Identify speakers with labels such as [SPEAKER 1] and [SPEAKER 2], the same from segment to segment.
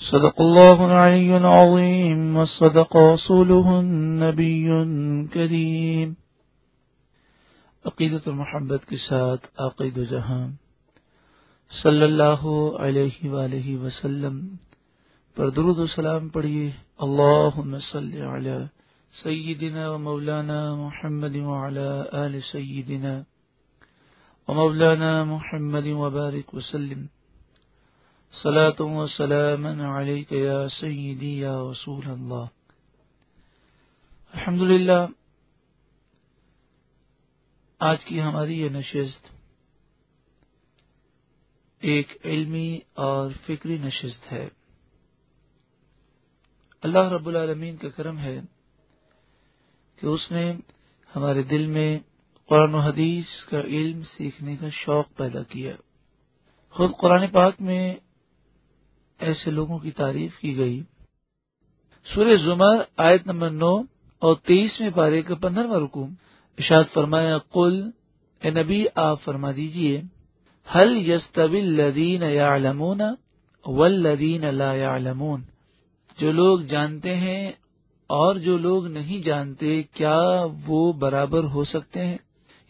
[SPEAKER 1] صدق الله العلي العظيم وصدق رسوله النبي الكريم عقیدت المحبت کے ساتھ عقید و جہاں صلی اللہ علیہ وآلہ وسلم پر درود و سلام پڑھیے. اللہ صلی علی سیدنا و مولانا محمد وعلى آل سیدنا ومولانا محمد وبارك وسلم. صلاة وسلاما عليك يا سيدي يا رسول الله. الحمد للہ آج کی ہماری یہ نشست ایک علمی اور فکری نشست ہے. اللہ رب العالمین کا کرم ہے کہ اس نے ہمارے دل میں قرآن و حدیث کا علم سیکھنے کا شوق پیدا کیا. خود قرآن پاک میں ایسے لوگوں کی تعریف کی گئی۔ سورہ زمر آیت نمبر نو اور تیئیس میں پارے کا پندرہ رکوم اشاد فرمایا، قل، اے نبی، آپ فرما دیجیے حل یستوی الذین یعلمون والذین لا یعلمون؟ جو لوگ جانتے ہیں اور جو لوگ نہیں جانتے، کیا وہ برابر ہو سکتے ہیں؟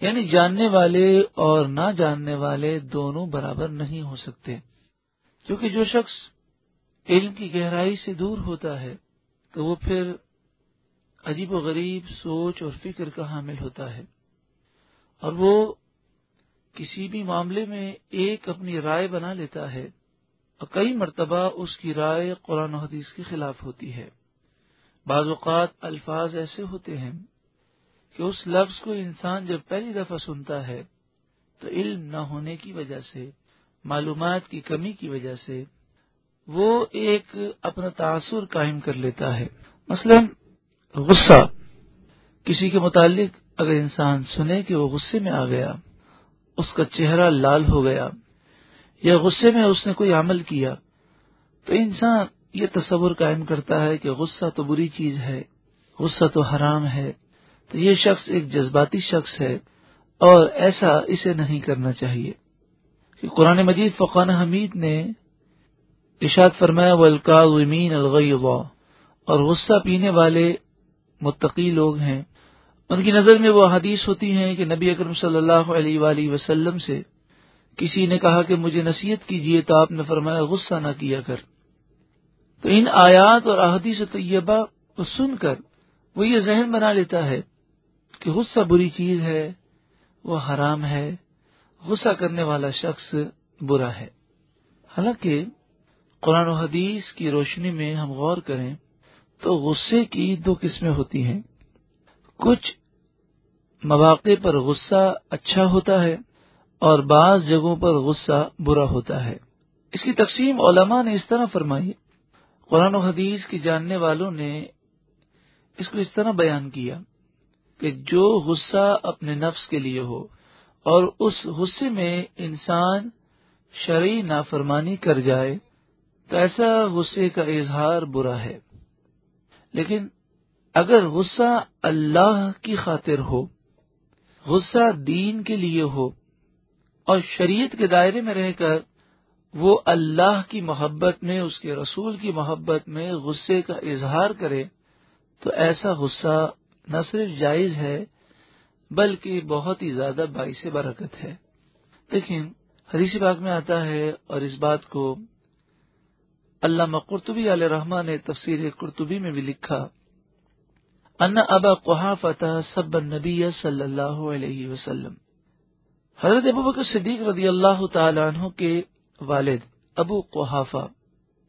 [SPEAKER 1] یعنی جاننے والے اور نہ جاننے والے دونوں برابر نہیں ہو سکتے۔ کیونکہ جو شخص علم کی گہرائی سے دور ہوتا ہے تو وہ پھر عجیب و غریب سوچ اور فکر کا حامل ہوتا ہے۔ اور وہ کسی بھی معاملے میں ایک اپنی رائے بنا لیتا ہے اور کئی مرتبہ اس کی رائے قرآن و حدیث کے خلاف ہوتی ہے۔ بعض اوقات الفاظ ایسے ہوتے ہیں کہ اس لفظ کو انسان جب پہلی دفعہ سنتا ہے تو علم نہ ہونے کی وجہ سے، معلومات کی کمی کی وجہ سے وہ ایک اپنا تاثر قائم کر لیتا ہے۔ مثلا غصہ، کسی کے متعلق اگر انسان سنے کہ وہ غصے میں آ گیا، اس کا چہرہ لال ہو گیا، یا غصے میں اس نے کوئی عمل کیا، تو انسان یہ تصور قائم کرتا ہے کہ غصہ تو بری چیز ہے، غصہ تو حرام ہے، تو یہ شخص ایک جذباتی شخص ہے اور ایسا اسے نہیں کرنا چاہیے۔ کہ قرآن مجید فقان حمید نے اشاد فرمایا ولقاظمین الغیظ اور غصہ پینے والے متقی لوگ ہیں۔ ان کی نظر میں وہ حدیث ہوتی ہیں کہ نبی اکرم صلی اللہ علیہ وآلہ وسلم سے کسی نے کہا کہ مجھے نصیحت کیجیے تو آپ نے فرمایا، غصہ نہ کیا کر۔ تو ان آیات اور احادیث طیبہ کو سن کر وہ یہ ذہن بنا لیتا ہے کہ غصہ بری چیز ہے، وہ حرام ہے، غصہ کرنے والا شخص برا ہے۔ حالانکہ قرآن و حدیث کی روشنی میں ہم غور کریں تو غصے کی دو قسمیں ہوتی ہیں۔ کچھ مواقع پر غصہ اچھا ہوتا ہے اور بعض جگہوں پر غصہ برا ہوتا ہے۔ اس کی تقسیم علماء نے اس طرح فرمائی۔ قرآن و حدیث کی جاننے والوں نے اس کو اس طرح بیان کیا کہ جو غصہ اپنے نفس کے لیے ہو اور اس غصے میں انسان شرعی نافرمانی کر جائے تو ایسا غصے کا اظہار برا ہے۔ لیکن اگر غصہ اللہ کی خاطر ہو، غصہ دین کے لیے ہو، اور شریعت کے دائرے میں رہ کر وہ اللہ کی محبت میں، اس کے رسول کی محبت میں غصے کا اظہار کرے، تو ایسا غصہ نہ صرف جائز ہے، بلکہ بہت ہی زیادہ باعث برکت ہے۔ لیکن حدیث باغ میں آتا ہے اور اس بات کو علامہ قرطبی علیہ رحمان نے تفسیر قرطبی میں بھی لکھا، ان ابا قحا سب نبی صلی اللہ علیہ وسلم. حضرت ابو بکر صدیق رضی اللہ تعالی عنہ کے والد ابو قحافہ،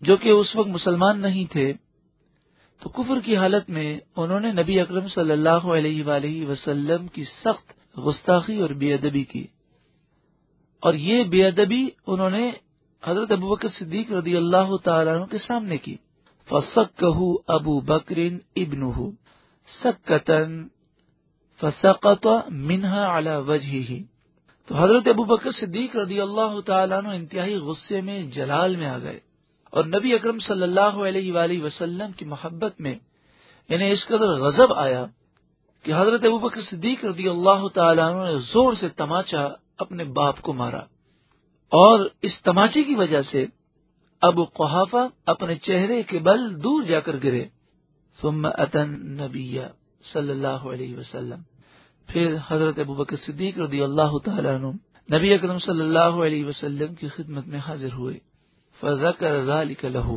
[SPEAKER 1] جو کہ اس وقت مسلمان نہیں تھے، تو کفر کی حالت میں انہوں نے نبی اکرم صلی اللہ علیہ وآلہ وسلم کی سخت گستاخی اور بے ادبی کی۔ اور یہ بے ادبی انہوں نے حضرت ابوبکر صدیق رضی اللہ تعالیٰ عنہ کے سامنے کی۔ فسکہ ابو بکرین ابن سکتن فسقط منہا علی وجہ تو حضرت ابو بکر صدیق رضی اللہ تعالیٰ عنہ انتہائی غصے میں، جلال میں آ گئے۔ اور نبی اکرم صلی اللہ علیہ وآلہ وسلم کی محبت میں انہیں اس قدر غضب آیا کہ حضرت ابو بکر صدیق رضی اللہ تعالیٰ عنہ نے زور سے تماچا اپنے باپ کو مارا۔ اور اس تماچے کی وجہ سے ابو قحافہ اپنے چہرے کے بل دور جا کر گرے۔ ثم اتن نبی صلی اللہ علیہ وسلم۔ پھر حضرت ابو بکر صدیق رضی اللہ تعالیٰ عنہ نبی اکرم صلی اللہ علیہ وسلم کی خدمت میں حاضر ہوئے۔ فذکر ذلك له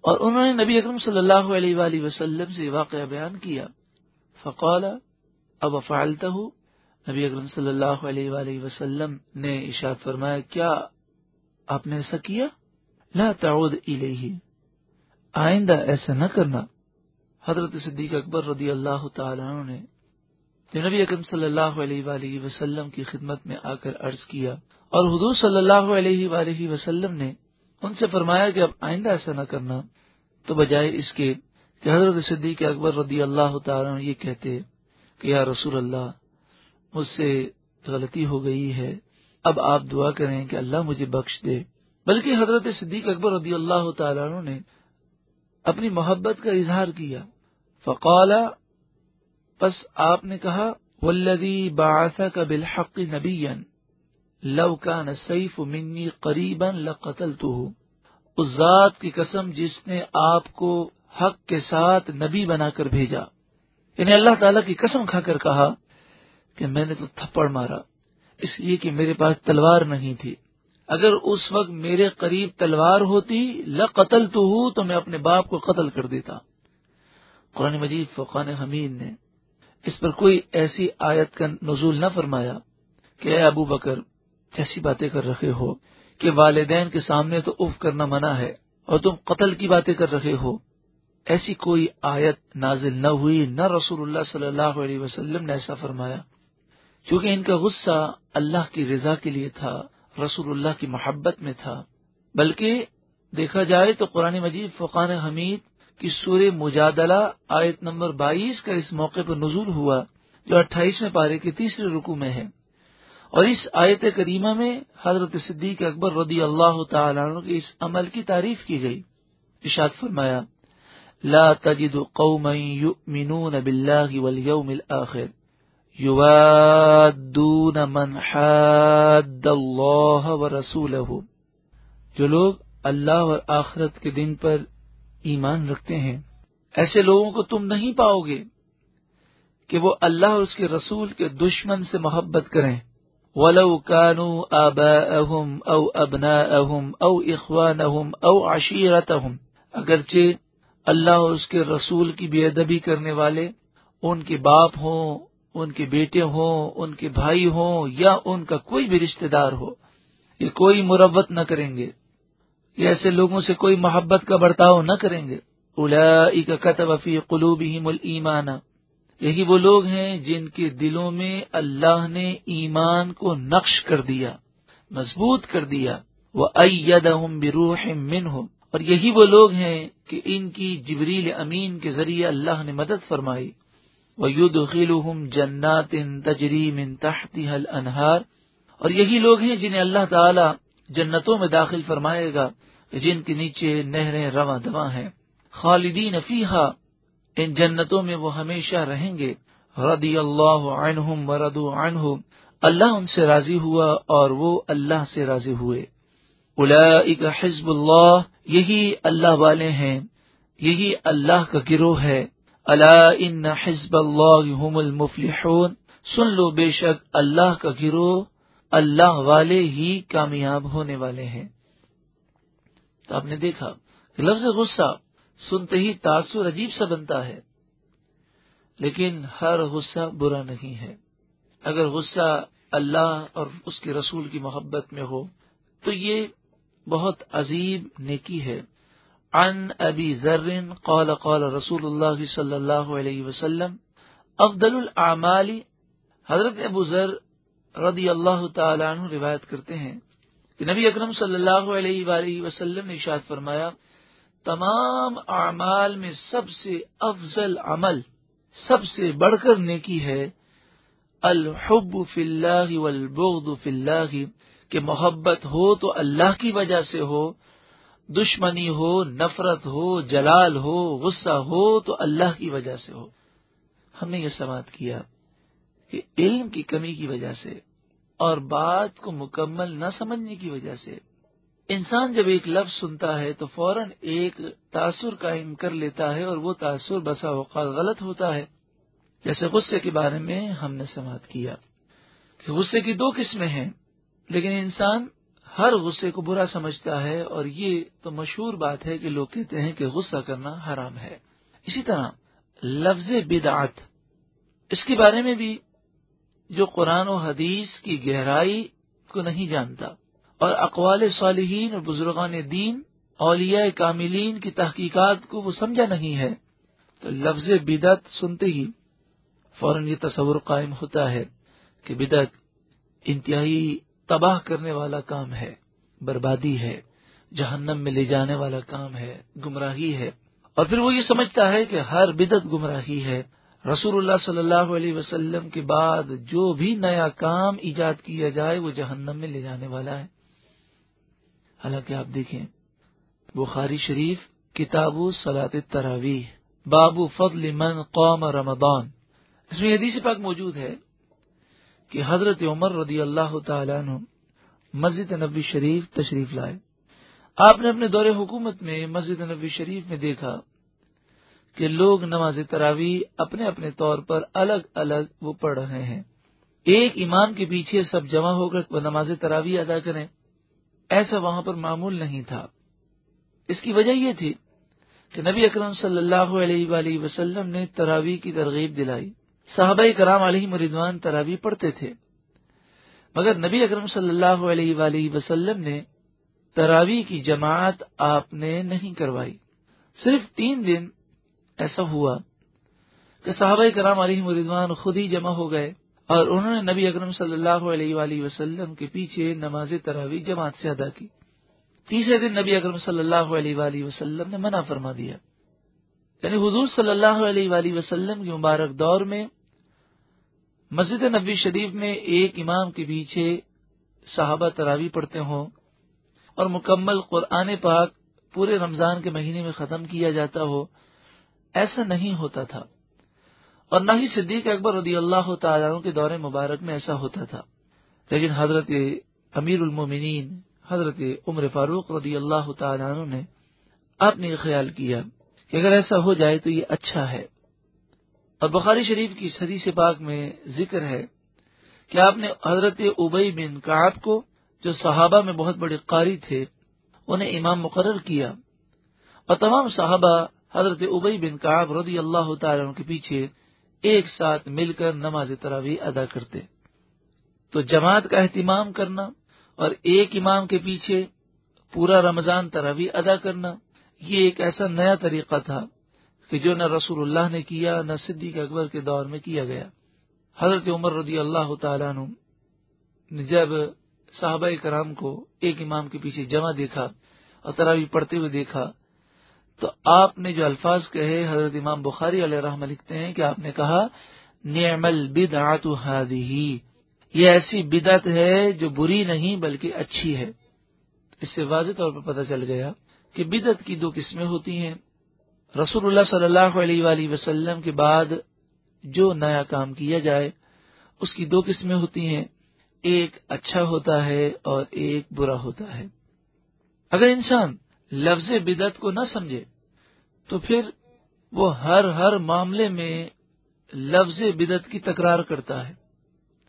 [SPEAKER 1] اور انہوں نے نبی اکرم صلی اللہ علیہ وآلہ وسلم سے واقعہ بیان کیا۔ فقال، اب فعلته نبی اکرم صلی اللہ علیہ وآلہ وسلم نے اشاد فرمایا، کیا آپ نے ایسا کیا؟ لا تعود الیہ، آئندہ ایسا نہ کرنا۔ حضرت صدیق اکبر رضی اللہ تعالیٰ نے نبی اکرم صلی اللہ علیہ وآلہ وسلم کی خدمت میں آ کر عرض کیا، اور حضور صلی اللہ علیہ وآلہ وسلم نے ان سے فرمایا کہ اب آئندہ ایسا نہ کرنا، تو بجائے اس کے کہ حضرت صدیق اکبر رضی اللہ تعالیٰ یہ کہتے کہ یا رسول اللہ مجھ سے غلطی ہو گئی ہے۔ اب آپ دعا کریں کہ اللہ مجھے بخش دے۔ بلکہ حضرت صدیق اکبر رضی اللہ تعالیٰ عنہ نے اپنی محبت کا اظہار کیا۔ فقال، پس آپ نے کہا ولدی باسا کا بالحق نبی لو کا نصیف منی قریبا لقتل تو اس ذات کی قسم جس نے آپ کو حق کے ساتھ نبی بنا کر بھیجا۔ یعنی اللہ تعالیٰ کی قسم کھا کر کہا کہ میں نے تو تھپڑ مارا، اس لیے کہ میرے پاس تلوار نہیں تھی۔ اگر اس وقت میرے قریب تلوار ہوتی لقتل تو ہوں تو میں اپنے باپ کو قتل کر دیتا۔ قرآن مجید فقان حمید نے اس پر کوئی ایسی آیت کا نزول نہ فرمایا کہ اے ابو بکر کیسی باتیں کر رہے ہو کہ والدین کے سامنے تو اف کرنا منع ہے اور تم قتل کی باتیں کر رہے ہو۔ ایسی کوئی آیت نازل نہ ہوئی، نہ رسول اللہ صلی اللہ علیہ وسلم نے ایسا فرمایا۔ کیونکہ ان کا غصہ اللہ کی رضا کے لیے تھا، رسول اللہ کی محبت میں تھا۔ بلکہ دیکھا جائے تو قرآن مجید فقان حمید کی سور مجادلہ آیت نمبر بائیس کا اس موقع پر نزول ہوا، جو اٹھائیسویں پارے کے تیسرے رکو میں ہے۔ اور اس آیت کریمہ میں حضرت صدیق اکبر رضی اللہ تعالیٰ عنہ کے اس عمل کی تعریف کی گئی۔ اشاد فرمایا، لا تجد قوما يؤمنون بالله واليوم الآخر۔ يوادون من حاد الله ورسوله جو لوگ اللہ اور آخرت کے دن پر ایمان رکھتے ہیں، ایسے لوگوں کو تم نہیں پاؤ گے کہ وہ اللہ اور اس کے رسول کے دشمن سے محبت کریں۔ ولو كانوا آباءهم او ابناءهم او اخوانهم او عشيرتهم اگرچہ اللہ اور اس کے رسول کی بے ادبی کرنے والے ان کے باپ ہوں ان کے بیٹے ہوں، ان کے بھائی ہوں، یا ان کا کوئی بھی رشتہ دار ہو، یہ کوئی مروت نہ کریں گے۔ یہ ایسے لوگوں سے کوئی محبت کا برتاؤ نہ کریں گے۔ الا کتب فی قلوبہم الایمان۔ یہی وہ لوگ ہیں جن کے دلوں میں اللہ نے ایمان کو نقش کر دیا، مضبوط کر دیا۔ وہ ایدہم بروح منہم اور یہی وہ لوگ ہیں کہ ان کی جبریل امین کے ذریعے اللہ نے مدد فرمائی۔ وہ یود جنات تجری من تحتها الانہار اور یہی لوگ ہیں جنہیں اللہ تعالی جنتوں میں داخل فرمائے گا جن کے نیچے نہریں رواں دواں ہیں۔ خالدین فیحا ان جنتوں میں وہ ہمیشہ رہیں گے۔ رضی اللہ عنہم وردو عنہم، اللہ ان سے راضی ہوا اور وہ اللہ سے راضی ہوئے۔ اولئک حزب اللہ، یہی اللہ والے ہیں، یہی اللہ کا گروہ ہے۔ اللہ ان حزب اللہ هم المفلحون۔ سن لو بے شک اللہ کا گروہ اللہ والے ہی کامیاب ہونے والے ہیں۔ تو آپ نے دیکھا کہ لفظ غصہ سنتے ہی تاثر عجیب سا بنتا ہے۔ لیکن ہر غصہ برا نہیں ہے۔ اگر غصہ اللہ اور اس کے رسول کی محبت میں ہو تو یہ بہت عظیب نیکی ہے۔ ان ابی ذر قال قال رسول اللہ صلی اللہ علیہ وسلم، افضل الاعمال، حضرت ابو ذر رضی اللہ تعالی عنہ روایت کرتے ہیں کہ نبی اکرم صلی اللہ علیہ وآلہ وسلم نے اشاد فرمایا، تمام اعمال میں سب سے افضل عمل، سب سے بڑھ کر نیکی ہے، الحب فی اللہ والبغض فی اللہ، کہ محبت ہو تو اللہ کی وجہ سے ہو دشمنی ہو، نفرت ہو، جلال ہو، غصہ ہو تو اللہ کی وجہ سے ہو۔ ہم نے یہ سماعت کیا کہ علم کی کمی کی وجہ سے اور بات کو مکمل نہ سمجھنے کی وجہ سے۔ انسان جب ایک لفظ سنتا ہے تو فوراً ایک تاثر قائم کر لیتا ہے اور وہ تاثر بسا اوقات غلط ہوتا ہے۔ جیسے غصے کے بارے میں ہم نے سماعت کیا کہ غصے کی دو قسمیں ہیں، لیکن انسان ہر غصے کو برا سمجھتا ہے اور یہ تو مشہور بات ہے کہ لوگ کہتے ہیں کہ غصہ کرنا حرام ہے۔ اسی طرح لفظ بدعت، اس کے بارے میں بھی جو قرآن و حدیث کی گہرائی کو نہیں جانتا اور اقوال صالحین اور بزرگان دین، اولیاء کاملین کی تحقیقات کو وہ سمجھا نہیں ہے، تو لفظ بدعت سنتے ہی فوراً یہ تصور قائم ہوتا ہے کہ بدعت انتہائی تباہ کرنے والا کام ہے، بربادی ہے، جہنم میں لے جانے والا کام ہے، گمراہی ہے۔ اور پھر وہ یہ سمجھتا ہے کہ ہر بدت گمراہی ہے۔ رسول اللہ صلی اللہ علیہ وسلم کے بعد جو بھی نیا کام ایجاد کیا جائے، وہ جہنم میں لے جانے والا ہے۔ حالانکہ آپ دیکھیں، بخاری شریف، کتاب سلاط تراوی بابو فضل من قوم رمضان۔ اس میں حدیث پاک موجود ہے۔ کہ حضرت عمر رضی اللہ تعالی عنہ مسجد نبی شریف تشریف لائے۔ آپ نے اپنے دور حکومت میں مسجد نبی شریف میں دیکھا کہ لوگ نماز تراوی اپنے اپنے طور پر الگ الگ وہ پڑھ رہے ہیں۔ ایک امام کے پیچھے سب جمع ہو کر وہ نماز تراوی ادا کریں۔ ایسا وہاں پر معمول نہیں تھا۔ اس کی وجہ یہ تھی کہ نبی اکرم صلی اللہ علیہ وآلہ وسلم نے تراوی کی ترغیب دلائی۔ صحابہ کرام علیہ مردوان تراوی پڑھتے تھے۔ مگر نبی اکرم صلی اللہ علیہ وآلہ وسلم نے تراوی کی جماعت آپ نے نہیں کروائی۔ صرف تین دن ایسا ہوا کہ صحابہ کرام علیہ مردوان خود ہی جمع ہو گئے اور انہوں نے نبی اکرم صلی اللہ علیہ وآلہ وسلم کے پیچھے نماز تراوی جماعت سے ادا کی۔ تیسرے دن نبی اکرم صلی اللہ علیہ وآلہ وسلم نے منع فرما دیا۔ یعنی حضور صلی اللہ علیہ وآلہ وسلم کی مبارک دور میں مسجد نبی شریف میں ایک امام کے پیچھے صحابہ تراوی پڑھتے ہوں اور مکمل قرآن پاک پورے رمضان کے مہینے میں ختم کیا جاتا ہو، ایسا نہیں ہوتا تھا۔ اور نہ ہی صدیق اکبر رضی اللہ تعالیٰ کے دور مبارک میں ایسا ہوتا تھا۔ لیکن حضرت امیر المومنین، حضرت عمر فاروق رضی اللہ تعالیٰ نے آپ نے یہ خیال کیا کہ اگر ایسا ہو جائے تو یہ اچھا ہے۔ اور بخاری شریف کی صدی سے پاک میں ذکر ہے کہ آپ نے حضرت ابئی بن کاب کو جو صحابہ میں بہت بڑے قاری تھے، انہیں امام مقرر کیا اور تمام صحابہ حضرت ابئی بن کاب رضی اللہ تعالیٰ کے پیچھے ایک ساتھ مل کر نماز تراوی ادا کرتے۔ تو جماعت کا اہتمام کرنا اور ایک امام کے پیچھے پورا رمضان تراوی ادا کرنا، یہ ایک ایسا نیا طریقہ تھا۔ کہ جو نہ رسول اللہ نے کیا، نہ صدیق اکبر کے دور میں کیا گیا۔ حضرت عمر رضی اللہ تعالیٰ عنہ نے جب صحابہ کرام کو ایک امام کے پیچھے جمع دیکھا اور تراوی پڑھتے ہوئے دیکھا، تو آپ نے جو الفاظ کہے، حضرت امام بخاری علیہ رحم لکھتے ہیں کہ آپ نے کہا، نعم البدعت هذه یہ ایسی بدعت ہے جو بری نہیں بلکہ اچھی ہے۔ اس سے واضح طور پر پتہ چل گیا کہ بدعت کی دو قسمیں ہوتی ہیں۔ رسول اللہ صلی اللہ علیہ وآلہ وسلم کے بعد جو نیا کام کیا جائے، اس کی دو قسمیں ہوتی ہیں۔ ایک اچھا ہوتا ہے اور ایک برا ہوتا ہے۔ اگر انسان لفظ بدت کو نہ سمجھے، تو پھر وہ ہر ہر معاملے میں لفظ بدت کی تکرار کرتا ہے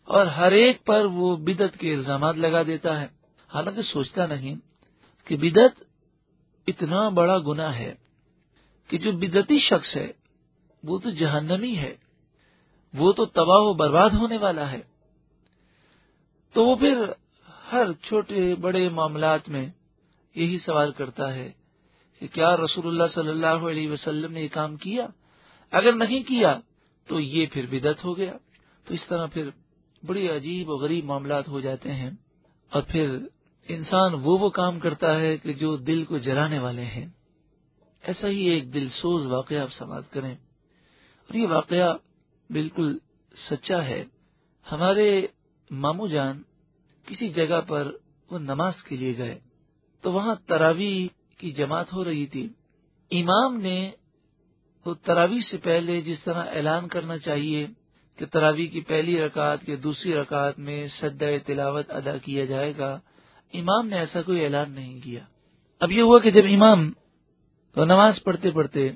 [SPEAKER 1] اور ہر ایک پر وہ بدت کے الزامات لگا دیتا ہے۔ حالانکہ سوچتا نہیں کہ بدت اتنا بڑا گنا ہے۔ کہ جو بدتی شخص ہے، وہ تو جہنمی ہے۔ وہ تو تباہ و برباد ہونے والا ہے۔ تو وہ پھر ہر چھوٹے بڑے معاملات میں یہی سوال کرتا ہے کہ کیا رسول اللہ صلی اللہ علیہ وسلم نے یہ کام کیا؟ اگر نہیں کیا، تو یہ پھر بدت ہو گیا۔ تو اس طرح پھر بڑی عجیب و غریب معاملات ہو جاتے ہیں۔ اور پھر انسان وہ وہ کام کرتا ہے کہ جو دل کو جلانے والے ہیں۔ ایسا ہی ایک دل سوز واقعہ آپ سماعت کریں۔ اور یہ واقعہ بالکل سچا ہے۔ ہمارے مامو جان کسی جگہ پر وہ نماز کے لیے گئے تو وہاں تراوی کی جماعت ہو رہی تھی۔ امام نے تو تراوی سے پہلے جس طرح اعلان کرنا چاہیے کہ تراوی کی پہلی رکعت یا دوسری رکعت میں سدا تلاوت ادا کیا جائے گا، امام نے ایسا کوئی اعلان نہیں کیا۔ اب یہ ہوا کہ جب امام تو نماز پڑھتے پڑھتے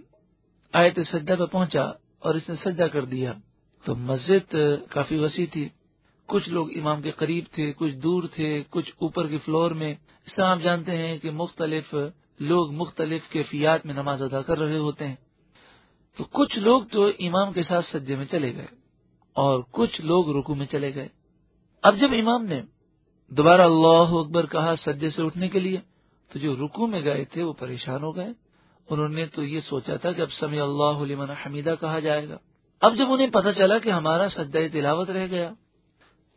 [SPEAKER 1] آئے سجدہ پہ پہنچا اور اس نے سجدہ کر دیا۔ تو مسجد کافی وسیع تھی۔ کچھ لوگ امام کے قریب تھے، کچھ دور تھے، کچھ اوپر کے فلور میں۔ اس طرح آپ جانتے ہیں کہ مختلف لوگ مختلف کیفیات میں نماز ادا کر رہے ہوتے ہیں۔ تو کچھ لوگ تو امام کے ساتھ سجدے میں چلے گئے اور کچھ لوگ رکو میں چلے گئے۔ اب جب امام نے دوبارہ اللہ اکبر کہا سجدے سے اٹھنے کے لیے، تو جو رکو میں گئے تھے وہ پریشان ہو گئے۔ انہوں نے تو یہ سوچا تھا کہ اب سمی اللہ علیہ حمیدہ کہا جائے گا۔ اب جب انہیں پتا چلا کہ ہمارا سجدہ تلاوت رہ گیا،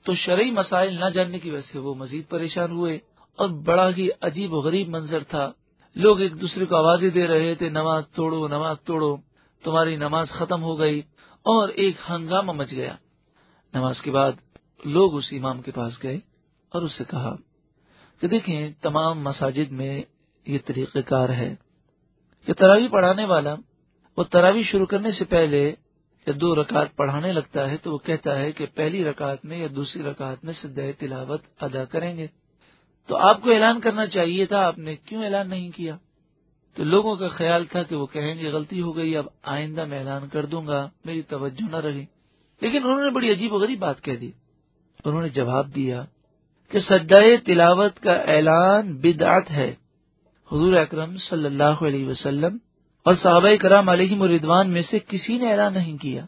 [SPEAKER 1] تو شرعی مسائل نہ جاننے کی وجہ سے وہ مزید پریشان ہوئے اور بڑا ہی عجیب و غریب منظر تھا۔ لوگ ایک دوسرے کو آوازیں دے رہے تھے، نماز توڑو نماز توڑو، تمہاری نماز ختم ہو گئی اور ایک ہنگامہ مچ گیا۔ نماز کے بعد لوگ اس امام کے پاس گئے اور اس سے کہا کہ دیکھیں، تمام مساجد میں یہ طریقہ کار ہے۔ کہ تراوی پڑھانے والا، وہ تراوی شروع کرنے سے پہلے جب دو رکعت پڑھانے لگتا ہے تو وہ کہتا ہے کہ پہلی رکعت میں یا دوسری رکعت میں سدہ تلاوت ادا کریں گے۔ تو آپ کو اعلان کرنا چاہیے تھا، آپ نے کیوں اعلان نہیں کیا؟ تو لوگوں کا خیال تھا کہ وہ کہیں گے غلطی ہو گئی، اب آئندہ میں اعلان کر دوں گا، میری توجہ نہ رہی لیکن انہوں نے بڑی عجیب و غریب بات کہہ دی۔ انہوں نے جواب دیا کہ سجائے تلاوت کا اعلان بدعت ہے۔ حضور اکرم صلی اللہ علیہ وسلم اور صحابہ کرام علیہ مردوان میں سے کسی نے اعلان نہیں کیا۔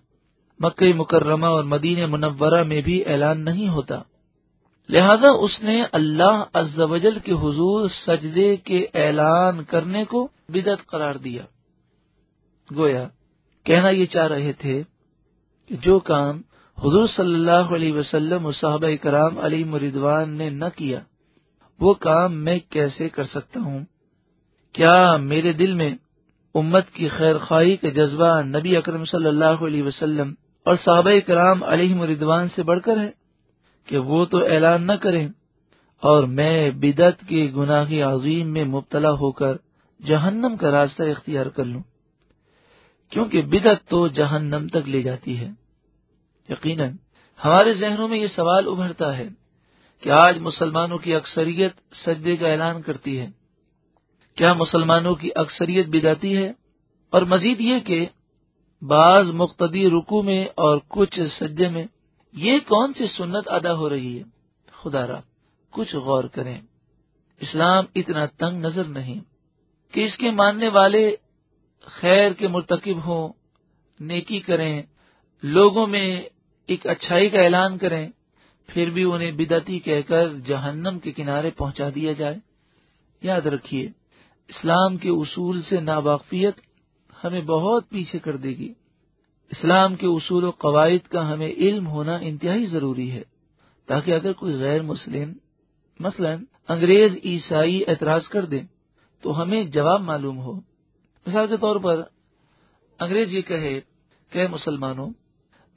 [SPEAKER 1] مکہ مکرمہ اور مدین منورہ میں بھی اعلان نہیں ہوتا۔ لہذا اس نے اللہ عز و جل کے حضور سجدے کے اعلان کرنے کو بدت قرار دیا۔ گویا کہنا یہ چاہ رہے تھے کہ جو کام حضور صلی اللہ علیہ وسلم صحابہ کرام علی مردوان نے نہ کیا، وہ کام میں کیسے کر سکتا ہوں؟ کیا میرے دل میں امت کی خیر خواہی کا جذبہ نبی اکرم صلی اللہ علیہ وسلم اور صحابہ کرام علیہ مردوان سے بڑھ کر ہے کہ وہ تو اعلان نہ کریں اور میں بدت کے گناہ عظیم میں مبتلا ہو کر جہنم کا راستہ اختیار کر لوں۔ کیونکہ بدت تو جہنم تک لے جاتی ہے۔ یقیناً ہمارے ذہنوں میں یہ سوال ابھرتا ہے کہ آج مسلمانوں کی اکثریت سجدے کا اعلان کرتی ہے۔ کیا مسلمانوں کی اکثریت بداتی ہے؟ اور مزید یہ کہ بعض مقتدی رکو میں اور کچھ سجدے میں یہ کون سی سنت ادا ہو رہی ہے؟ خدا را، کچھ غور کریں۔ اسلام اتنا تنگ نظر نہیں کہ اس کے ماننے والے خیر کے مرتکب ہوں، نیکی کریں، لوگوں میں ایک اچھائی کا اعلان کریں، پھر بھی انہیں بدتی کہہ کر جہنم کے کنارے پہنچا دیا جائے۔ یاد رکھیے اسلام کے اصول سے ناواقفیت ہمیں بہت پیچھے کر دے گی۔ اسلام کے اصول و قواعد کا ہمیں علم ہونا انتہائی ضروری ہے، تاکہ اگر کوئی غیر مسلم، مثلا انگریز عیسائی اعتراض کر دیں تو ہمیں جواب معلوم ہو۔ مثال کے طور پر انگریز یہ کہے کہ مسلمانوں،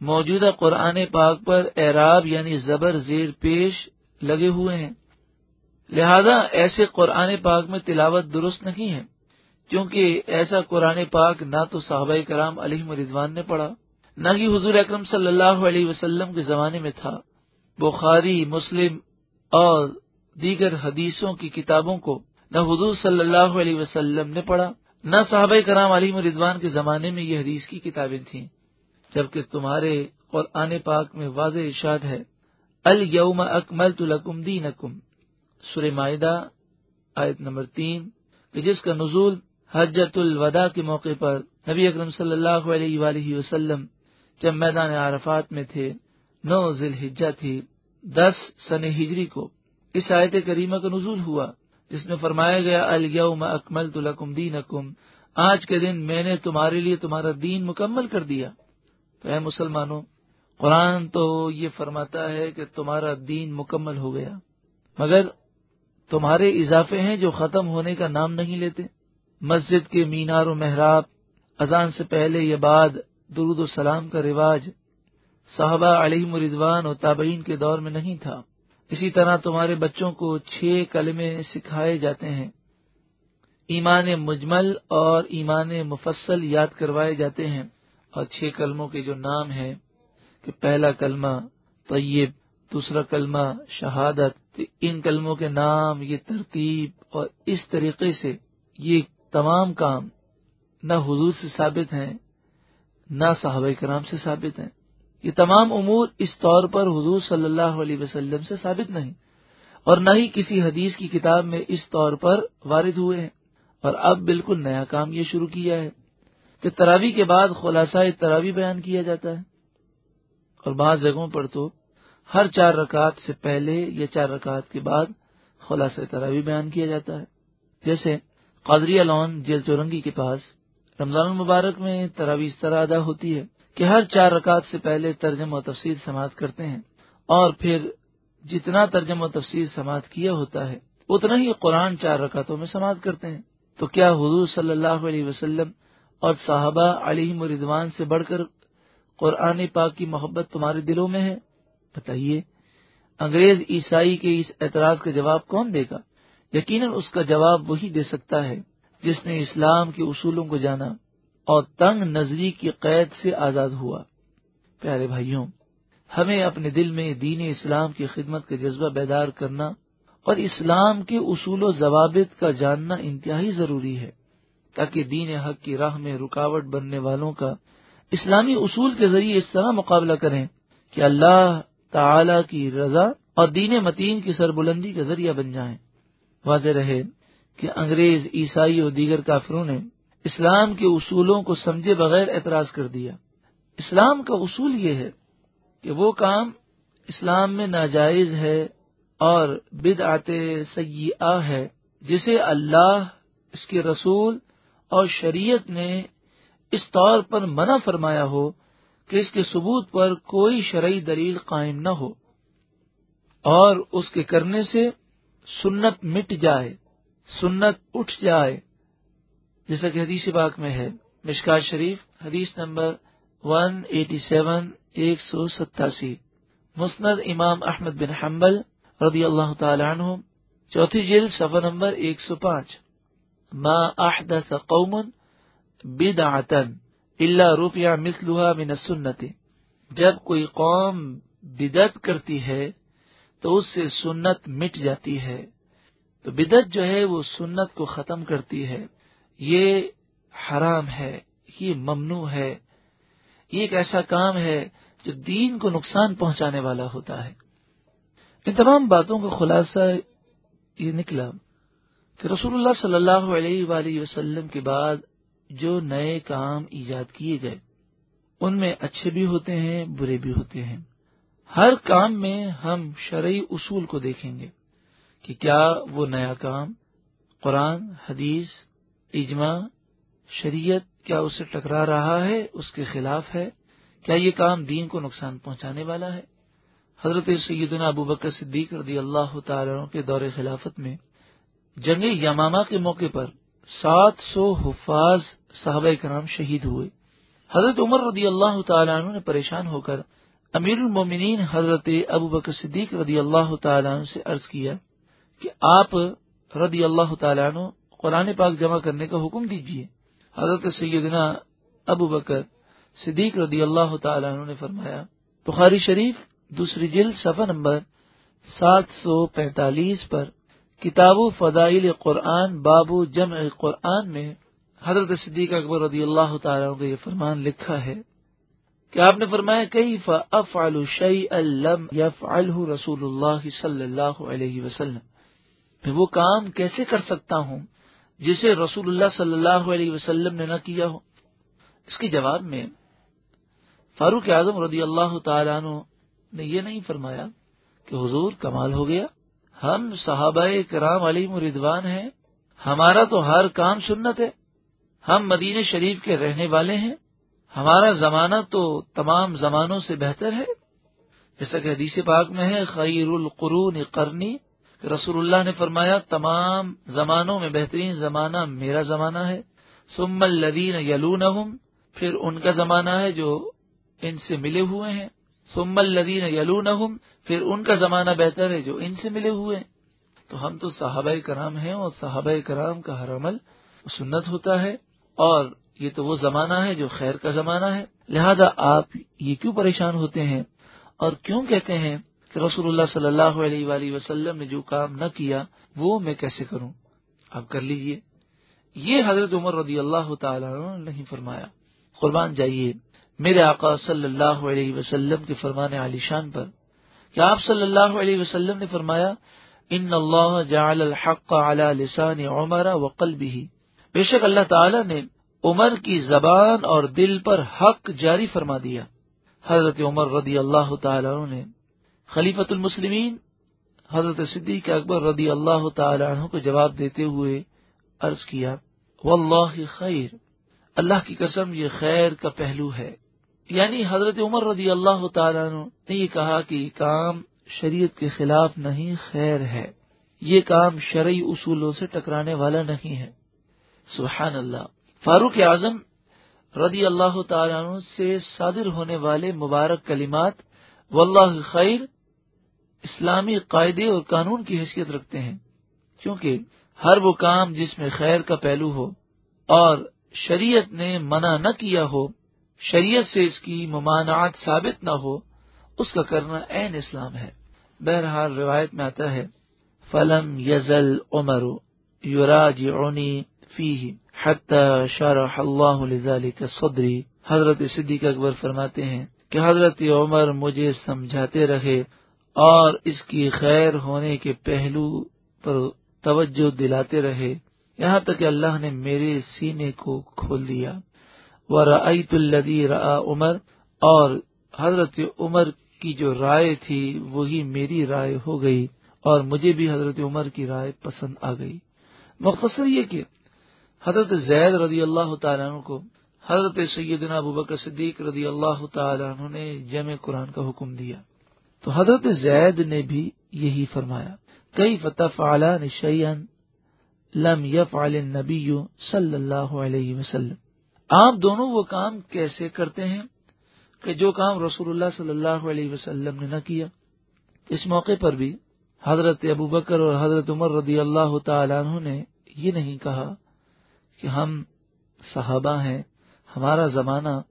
[SPEAKER 1] موجودہ قرآن پاک پر اعراب یعنی زبر زیر پیش لگے ہوئے ہیں۔ لہذا ایسے قرآن پاک میں تلاوت درست نہیں ہے، کیونکہ ایسا قرآن پاک نہ تو صحابہ کرام علیہ مردوان نے پڑھا، نہ ہی حضور اکرم صلی اللہ علیہ وسلم کے زمانے میں تھا۔ بخاری، مسلم اور دیگر حدیثوں کی کتابوں کو نہ حضور صلی اللہ علیہ وسلم نے پڑھا، نہ صحابہ کرام علی مردوان کے زمانے میں یہ حدیث کی کتابیں تھیں۔ جبکہ تمہارے قرآن پاک میں واضح ارشاد ہے الوم اکمل تلکم دین اکم سرمائدہ آیت نمبر تین جس کا نزول حجت الوداع کے موقع پر نبی اکرم صلی اللہ علیہ وآلہ وسلم جب میدان عرفات میں تھے، نو ذی الحجہ تھی، دس سن ہجری کو، اس آیت کریمہ کا نزول ہوا، جس میں فرمایا گیا، الیوم اکمل لکم دینکم، آج کے دن میں نے تمہارے لیے تمہارا دین مکمل کر دیا. تو اے مسلمانوں، قرآن تو یہ فرماتا ہے کہ تمہارا دین مکمل ہو گیا، مگر تمہارے اضافے ہیں جو ختم ہونے کا نام نہیں لیتے۔ مسجد کے مینار و محراب، اذان سے پہلے یا بعد درود و سلام کا رواج صحابہ علیہ مردوان اور تابعین کے دور میں نہیں تھا۔ اسی طرح تمہارے بچوں کو چھ کلمے سکھائے جاتے ہیں۔ ایمان مجمل اور ایمان مفصل یاد کروائے جاتے ہیں۔ اور چھ کلموں کے جو نام ہیں کہ پہلا کلمہ طیب، دوسرا کلمہ شہادت ان کلموں کے نام، یہ ترتیب اور اس طریقے سے یہ تمام کام نہ حضور سے ثابت ہیں، نہ صحابہ کرام سے ثابت ہیں۔ یہ تمام امور اس طور پر حضور صلی اللہ علیہ وسلم سے ثابت نہیں اور نہ ہی کسی حدیث کی کتاب میں اس طور پر وارد ہوئے ہیں۔ اور اب بالکل نیا کام یہ شروع کیا ہے کہ تراوی کے بعد خلاصہ تراوی بیان کیا جاتا ہے۔ اور بعض جگہوں پر تو ہر چار رکعت سے پہلے یا چار رکعت کے بعد خلاصہ تراوی بیان کیا جاتا ہے۔ جیسے قادری لون جیل چورنگی کے پاس رمضان المبارک میں تراوی اس طرح ادا ہوتی ہے کہ ہر چار رکعت سے پہلے ترجمہ و تفصیل سماعت کرتے ہیں اور پھر جتنا ترجمہ و تفصیل سماعت کیا ہوتا ہے، اتنا ہی قرآن چار رکعتوں میں سماعت کرتے ہیں۔ تو کیا حضور صلی اللہ علیہ وسلم اور صحابہ علیہ مردوان سے بڑھ کر قرآن پاک کی محبت تمہارے دلوں میں ہے؟ بتائیے، انگریز عیسائی کے اس اعتراض کا جواب کون دے گا؟ یقیناً اس کا جواب وہی دے سکتا ہے جس نے اسلام کے اصولوں کو جانا اور تنگ نظری کی قید سے آزاد ہوا۔ پیارے بھائیوں، ہمیں اپنے دل میں دین اسلام کی خدمت کا جذبہ بیدار کرنا اور اسلام کے اصول و ضوابط کا جاننا انتہائی ضروری ہے تاکہ دین حق کی راہ میں رکاوٹ بننے والوں کا اسلامی اصول کے ذریعے اس طرح مقابلہ کریں کہ اللہ تعالی کی رضا اور دین متین کی سربلندی کا ذریعہ بن جائیں۔ واضح رہے کہ انگریز، عیسائی اور دیگر کافروں نے اسلام کے اصولوں کو سمجھے بغیر اعتراض کر دیا۔ اسلام کا اصول یہ ہے کہ وہ کام اسلام میں ناجائز ہے اور بد آتے ہے، جسے اللہ، اس کے رسول اور شریعت نے اس طور پر منع فرمایا ہو کہ اس کے ثبوت پر کوئی شرعی دلیل قائم نہ ہو اور اس کے کرنے سے سنت مٹ جائے، سنت اٹھ جائے، جیسا کہ حدیث باغ میں ہے۔ مشکار شریف، حدیث نمبر ون ایٹی سیون ایک سو ستاسی۔ مسند امام احمد بن حنبل رضی اللہ تعالی عنہ، چوتھی جلد، صفحہ نمبر ایک سو پانچ۔ ما احدث قوم بدعتا۔ الا رفع مثلها من السنت جب کوئی قوم بدت کرتی ہے تو اس سے سنت مٹ جاتی ہے۔ تو بدت جو ہے وہ سنت کو ختم کرتی ہے۔ یہ حرام ہے، یہ ممنوع ہے۔ یہ ایک ایسا کام ہے جو دین کو نقصان پہنچانے والا ہوتا ہے۔ ان تمام باتوں کا خلاصہ یہ نکلا کہ رسول اللہ صلی اللہ علیہ وآلہ وسلم کے بعد جو نئے کام ایجاد کیے گئے۔ ان میں اچھے بھی ہوتے ہیں، برے بھی ہوتے ہیں۔ ہر کام میں ہم شرعی اصول کو دیکھیں گے کہ کیا وہ نیا کام، قرآن، حدیث، اجماع، شریعت، کیا اسے ٹکرا رہا ہے، اس کے خلاف ہے؟ کیا یہ کام دین کو نقصان پہنچانے والا ہے؟ حضرت سیدنا ابو بکر صدیق رضی اللہ تعالی کے دور خلافت میں جنگ یمامہ کے موقع پر سات سو حفاظ صحابہ کرام شہید ہوئے۔ حضرت عمر رضی اللہ تعالیٰ عنہ نے پریشان ہو کر امیر المومنین حضرت ابو بکر صدیق رضی اللہ تعالیٰ عنہ سے عرض کیا کہ آپ رضی اللہ تعالیٰ عنہ قرآن پاک جمع کرنے کا حکم دیجیے حضرت سیدنا ابو بکر صدیق رضی اللہ تعالیٰ عنہ نے فرمایا، بخاری شریف، دوسری جلد، صفحہ نمبر سات سو پینتالیس پر کتاب و فضائل قرآن بابو جمع قرآن میں حضرت صدیق اکبر رضی اللہ تعالیٰ کا یہ فرمان لکھا ہے کہ آپ نے فرمایا کئی افعل شعی الم یف رسول اللہ صلی اللہ علیہ وسلم؟ میں وہ کام کیسے کر سکتا ہوں جسے رسول اللہ صلی اللہ علیہ وسلم نے نہ کیا ہو؟ اس کے جواب میں، فاروق اعظم رضی اللہ تعالیٰ عنہ نے یہ نہیں فرمایا کہ حضور کمال ہو گیا۔ ہم صحابہ کرام علی مردوان ہیں، ہمارا تو ہر کام سنت ہے۔ ہم مدین شریف کے رہنے والے ہیں، ہمارا زمانہ تو تمام زمانوں سے بہتر ہے۔ جیسا کہ حدیث پاک میں ہے، خیر القرون قرنی، کہ رسول اللہ نے فرمایا، تمام زمانوں میں بہترین زمانہ میرا زمانہ ہے۔ سم الدین یلون پھر ان کا زمانہ ہے جو ان سے ملے ہوئے ہیں۔ سم الدین یلون پھر ان کا زمانہ بہتر ہے جو ان سے ملے ہوئے ہیں۔ تو ہم تو صحابہ کرام ہیں اور صحابہ کرام کا ہر عمل سنت ہوتا ہے۔ اور یہ تو وہ زمانہ ہے جو خیر کا زمانہ ہے۔ لہذا آپ یہ کیوں پریشان ہوتے ہیں اور کیوں کہتے ہیں کہ رسول اللہ صلی اللہ علیہ وآلہ وسلم نے جو کام نہ کیا وہ میں کیسے کروں؟ آپ کر لیجیے۔ یہ حضرت عمر رضی اللہ تعالیٰ نے نہیں فرمایا۔ قربان جائیے۔ میرے آقا صلی اللہ علیہ وسلم کے فرمانے علی شان پر کہ آپ صلی اللہ علیہ وسلم نے فرمایا، ان اللہ جعل الحق على لسان عمر وقلبه بے شک اللہ تعالی نے عمر کی زبان اور دل پر حق جاری فرما دیا۔ حضرت عمر رضی اللہ تعالی نے خلیفۃ المسلمین، حضرت صدیق اکبر رضی اللہ تعالی عنہ کو جواب دیتے ہوئے عرض کیا، واللہ خیر، اللہ کی قسم یہ خیر کا پہلو ہے۔ یعنی حضرت عمر رضی اللہ تعالیٰ عنہ نے یہ کہا کہ یہ کام شریعت کے خلاف نہیں، خیر ہے۔ یہ کام شرعی اصولوں سے ٹکرانے والا نہیں ہے۔ سبحان اللہ۔ فاروق اعظم رضی اللہ تعالیٰ عنہ سے صادر ہونے والے مبارک کلمات واللہ خیر اسلامی قاعدے اور قانون کی حیثیت رکھتے ہیں، کیونکہ ہر وہ کام جس میں خیر کا پہلو ہو اور شریعت نے منع نہ کیا ہو، شریعت سے اس کی ممانعات ثابت نہ ہو، اس کا کرنا عین اسلام ہے۔ بہرحال روایت میں آتا ہے، فلم یزل عمر یوراج اونی فی شرح اللہ لذلك صدری۔ حضرت صدیق اکبر فرماتے ہیں کہ حضرت عمر مجھے سمجھاتے رہے اور اس کی خیر ہونے کے پہلو پر توجہ دلاتے رہے۔ یہاں تک کہ اللہ نے میرے سینے کو کھول دیا۔ وہ رعیت الدی عمر اور حضرت عمر کی جو رائے تھی وہی میری رائے ہو گئی اور مجھے بھی حضرت عمر کی رائے پسند آ گئی۔ مختصر یہ کہ حضرت زید رضی اللہ تعالیٰ عنہ کو حضرت سیدنا ابو بکر صدیق رضی اللہ تعالیٰ عنہ نے جمع قرآن کا حکم دیا۔ تو حضرت زید نے بھی یہی فرمایا کئی فتح نشین لم یفعل النبی صلی اللہ علیہ وسلم آپ دونوں وہ کام کیسے کرتے ہیں کہ جو کام رسول اللہ صلی اللہ علیہ وسلم نے نہ کیا؟ اس موقع پر بھی حضرت ابو بکر اور حضرت عمر رضی اللہ تعالیٰ عنہ نے یہ نہیں کہا کہ ہم صحابہ ہیں، ہمارا زمانہ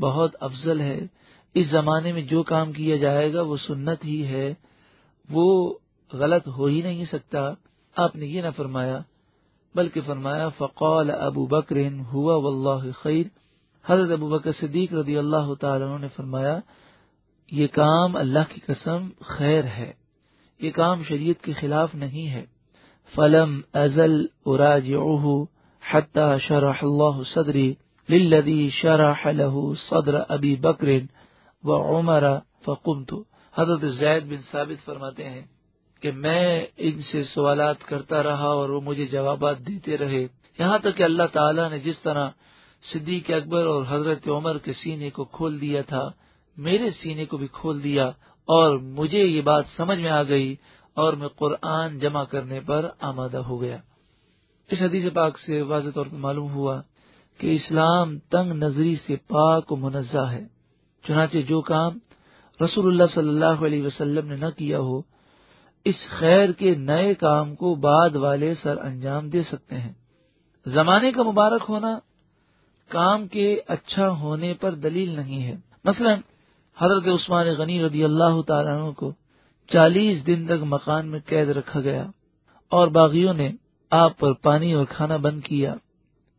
[SPEAKER 1] بہت افضل ہے۔ اس زمانے میں جو کام کیا جائے گا وہ سنت ہی ہے۔ وہ غلط ہو ہی نہیں سکتا۔ آپ نے یہ نہ فرمایا، بلکہ فرمایا، فقال ابو بکر ہوا واللہ خیر حضرت ابو بکر صدیق رضی اللہ تعالیٰ نے فرمایا، یہ کام اللہ کی قسم خیر ہے۔ یہ کام شریعت کے خلاف نہیں ہے۔ فلم ازل اراج حتى شرح الله صدري للذي شرح له صدر ابی بکر و عمر فقمت۔ حضرت زید بن ثابت فرماتے ہیں کہ میں ان سے سوالات کرتا رہا اور وہ مجھے جوابات دیتے رہے۔ یہاں تک کہ اللہ تعالیٰ نے جس طرح صدیق اکبر اور حضرت عمر کے سینے کو کھول دیا تھا، میرے سینے کو بھی کھول دیا اور مجھے یہ بات سمجھ میں آ گئی اور میں قرآن جمع کرنے پر آمادہ ہو گیا۔ اس حدیث پاک سے واضح طور پر معلوم ہوا کہ اسلام تنگ نظری سے پاک و منزہ ہے۔ چنانچہ جو کام رسول اللہ صلی اللہ علیہ وسلم نے نہ کیا ہو، اس خیر کے نئے کام کو بعد والے سر انجام دے سکتے ہیں۔ زمانے کا مبارک ہونا کام کے اچھا ہونے پر دلیل نہیں ہے۔ مثلا حضرت عثمان غنی رضی اللہ تعالیٰ عنہ کو چالیس دن تک مکان میں قید رکھا گیا اور باغیوں نے آپ پر پانی اور کھانا بند کیا۔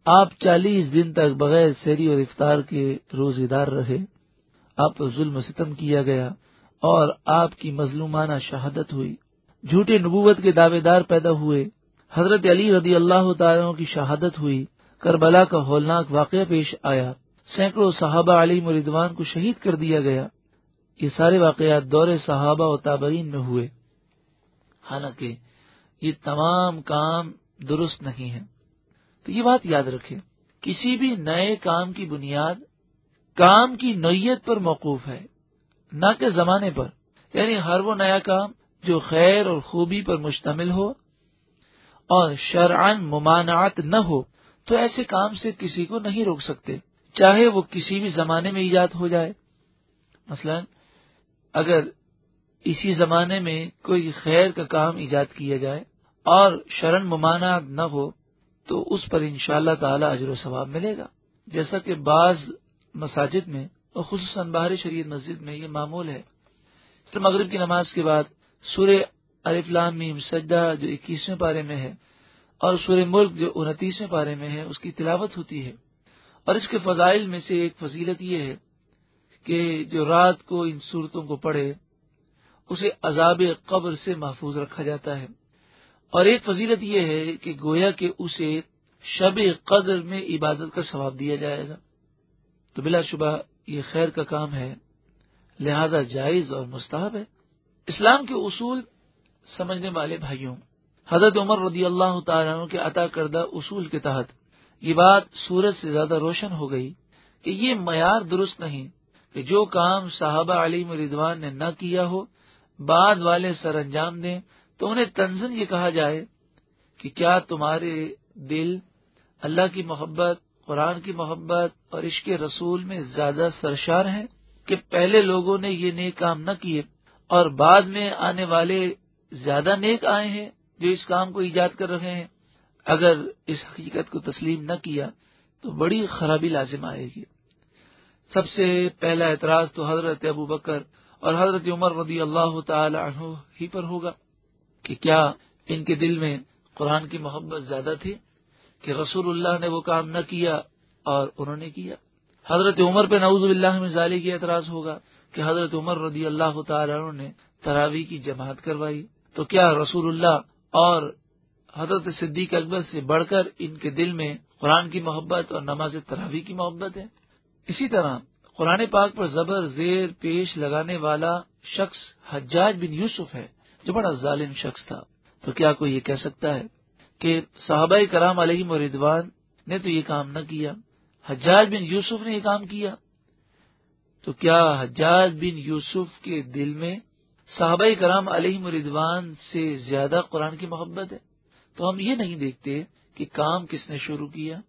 [SPEAKER 1] آپ چالیس دن تک بغیر سیری اور افطار کے روزے دار رہے۔ آپ پر ظلم ستم کیا گیا اور آپ کی مظلومانہ شہادت ہوئی۔ جھوٹے نبوت کے دعوے دار پیدا ہوئے۔ حضرت علی رضی اللہ تعالیٰ کی شہادت ہوئی۔ کربلا کا ہولناک واقعہ پیش آیا۔ سینکڑوں صحابہ علی مردوان کو شہید کر دیا گیا۔ یہ سارے واقعات دور صحابہ و تابعین میں ہوئے۔ حالانکہ یہ تمام کام درست نہیں ہے تو یہ بات یاد رکھے کسی بھی نئے کام کی بنیاد کام کی نوعیت پر موقوف ہے، نہ کہ زمانے پر۔ یعنی ہر وہ نیا کام جو خیر اور خوبی پر مشتمل ہو اور شرعن ممانعت نہ ہو، تو ایسے کام سے کسی کو نہیں روک سکتے، چاہے وہ کسی بھی زمانے میں ایجاد ہو جائے۔ مثلا، اگر اسی زمانے میں کوئی خیر کا کام ایجاد کیا جائے اور شرن ممانعت نہ ہو تو اس پر انشاء اللہ تعالی اجر و ثواب ملے گا۔ جیسا کہ بعض مساجد میں اور خصوصاً باہر شریعت مسجد میں یہ معمول ہے۔ مغرب کی نماز کے بعد سورہ میم سجدہ جو اکیسویں پارے میں ہے اور سورہ ملک جو انتیسویں پارے میں ہے، اس کی تلاوت ہوتی ہے۔ اور اس کے فضائل میں سے ایک فضیلت یہ ہے کہ جو رات کو ان صورتوں کو پڑھے، اسے عذاب قبر سے محفوظ رکھا جاتا ہے۔ اور ایک فضیلت یہ ہے کہ گویا کہ اسے شب قدر میں عبادت کا ثواب دیا جائے گا۔ تو بلا شبہ یہ خیر کا کام ہے، لہذا جائز اور مستحب ہے۔ اسلام کے اصول سمجھنے والے بھائیوں، حضرت عمر رضی اللہ تعالیٰ کے عطا کردہ اصول کے تحت یہ بات سورج سے زیادہ روشن ہو گئی کہ یہ معیار درست نہیں کہ جو کام صحابہ علی مردوان نے نہ کیا ہو، بعد والے سر انجام دیں تو انہیں تنزن یہ کہا جائے کہ کیا تمہارے دل اللہ کی محبت، قرآن کی محبت اور عشق رسول میں زیادہ سرشار ہیں کہ پہلے لوگوں نے یہ نیک کام نہ کیے اور بعد میں آنے والے زیادہ نیک آئے ہیں جو اس کام کو ایجاد کر رہے ہیں؟ اگر اس حقیقت کو تسلیم نہ کیا تو بڑی خرابی لازم آئے گی۔ سب سے پہلا اعتراض تو حضرت ابو بکر اور حضرت عمر رضی اللہ تعالی عنہ ہی پر ہوگا۔ کہ کیا ان کے دل میں قرآن کی محبت زیادہ تھی؟ کہ رسول اللہ نے وہ کام نہ کیا اور انہوں نے کیا؟ حضرت عمر پہ نعوذ باللہ میں ظالی کی اعتراض ہوگا کہ حضرت عمر رضی اللہ تعالی عنہ نے تراوی کی جماعت کروائی۔ تو کیا رسول اللہ اور حضرت صدیق اکبر سے بڑھ کر ان کے دل میں قرآن کی محبت اور نماز تراوی کی محبت ہے؟ اسی طرح قرآن پاک پر زبر زیر پیش لگانے والا شخص حجاج بن یوسف ہے۔ جو بڑا ظالم شخص تھا۔ تو کیا کوئی یہ کہہ سکتا ہے کہ صحابہ کرام علیہ مردوان نے تو یہ کام نہ کیا؟ حجاج بن یوسف نے یہ کام کیا؟ تو کیا حجاج بن یوسف کے دل میں صحابہ کرام علیہ مردوان سے زیادہ قرآن کی محبت ہے؟ تو ہم یہ نہیں دیکھتے کہ کام کس نے شروع کیا،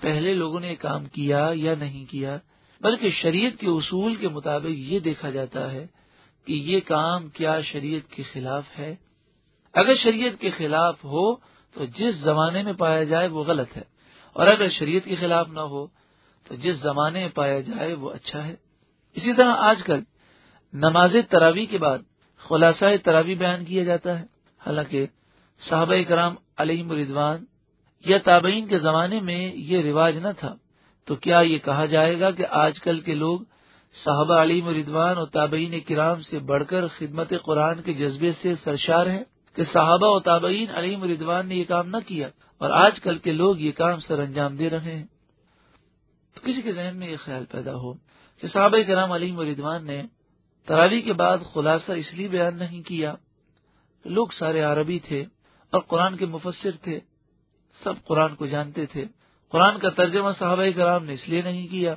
[SPEAKER 1] پہلے لوگوں نے کام کیا یا نہیں کیا، بلکہ شریعت کے اصول کے مطابق یہ دیکھا جاتا ہے کہ یہ کام کیا شریعت کے خلاف ہے؟ اگر شریعت کے خلاف ہو تو جس زمانے میں پایا جائے وہ غلط ہے، اور اگر شریعت کے خلاف نہ ہو تو جس زمانے میں پایا جائے وہ اچھا ہے۔ اسی طرح آج کل نماز تراوی کے بعد خلاصہ تراوی بیان کیا جاتا ہے۔ حالانکہ صحابہ کرام علیہ مردوان یا تابعین کے زمانے میں یہ رواج نہ تھا، تو کیا یہ کہا جائے گا کہ آج کل کے لوگ صحابہ علی مردوان اور تابعین کرام سے بڑھ کر خدمت قرآن کے جذبے سے سرشار ہیں کہ صحابہ و تابعین علی مردوان نے یہ کام نہ کیا اور آج کل کے لوگ یہ کام سر انجام دے رہے ہیں۔ تو کسی کے ذہن میں یہ خیال پیدا ہو کہ صحابہ کرام علی مردوان نے تراوی کے بعد خلاصہ اس لیے بیان نہیں کیا لوگ سارے عربی تھے اور قرآن کے مفسر تھے، سب قرآن کو جانتے تھے۔ قرآن کا ترجمہ صحابہ کرام نے اس لیے نہیں کیا۔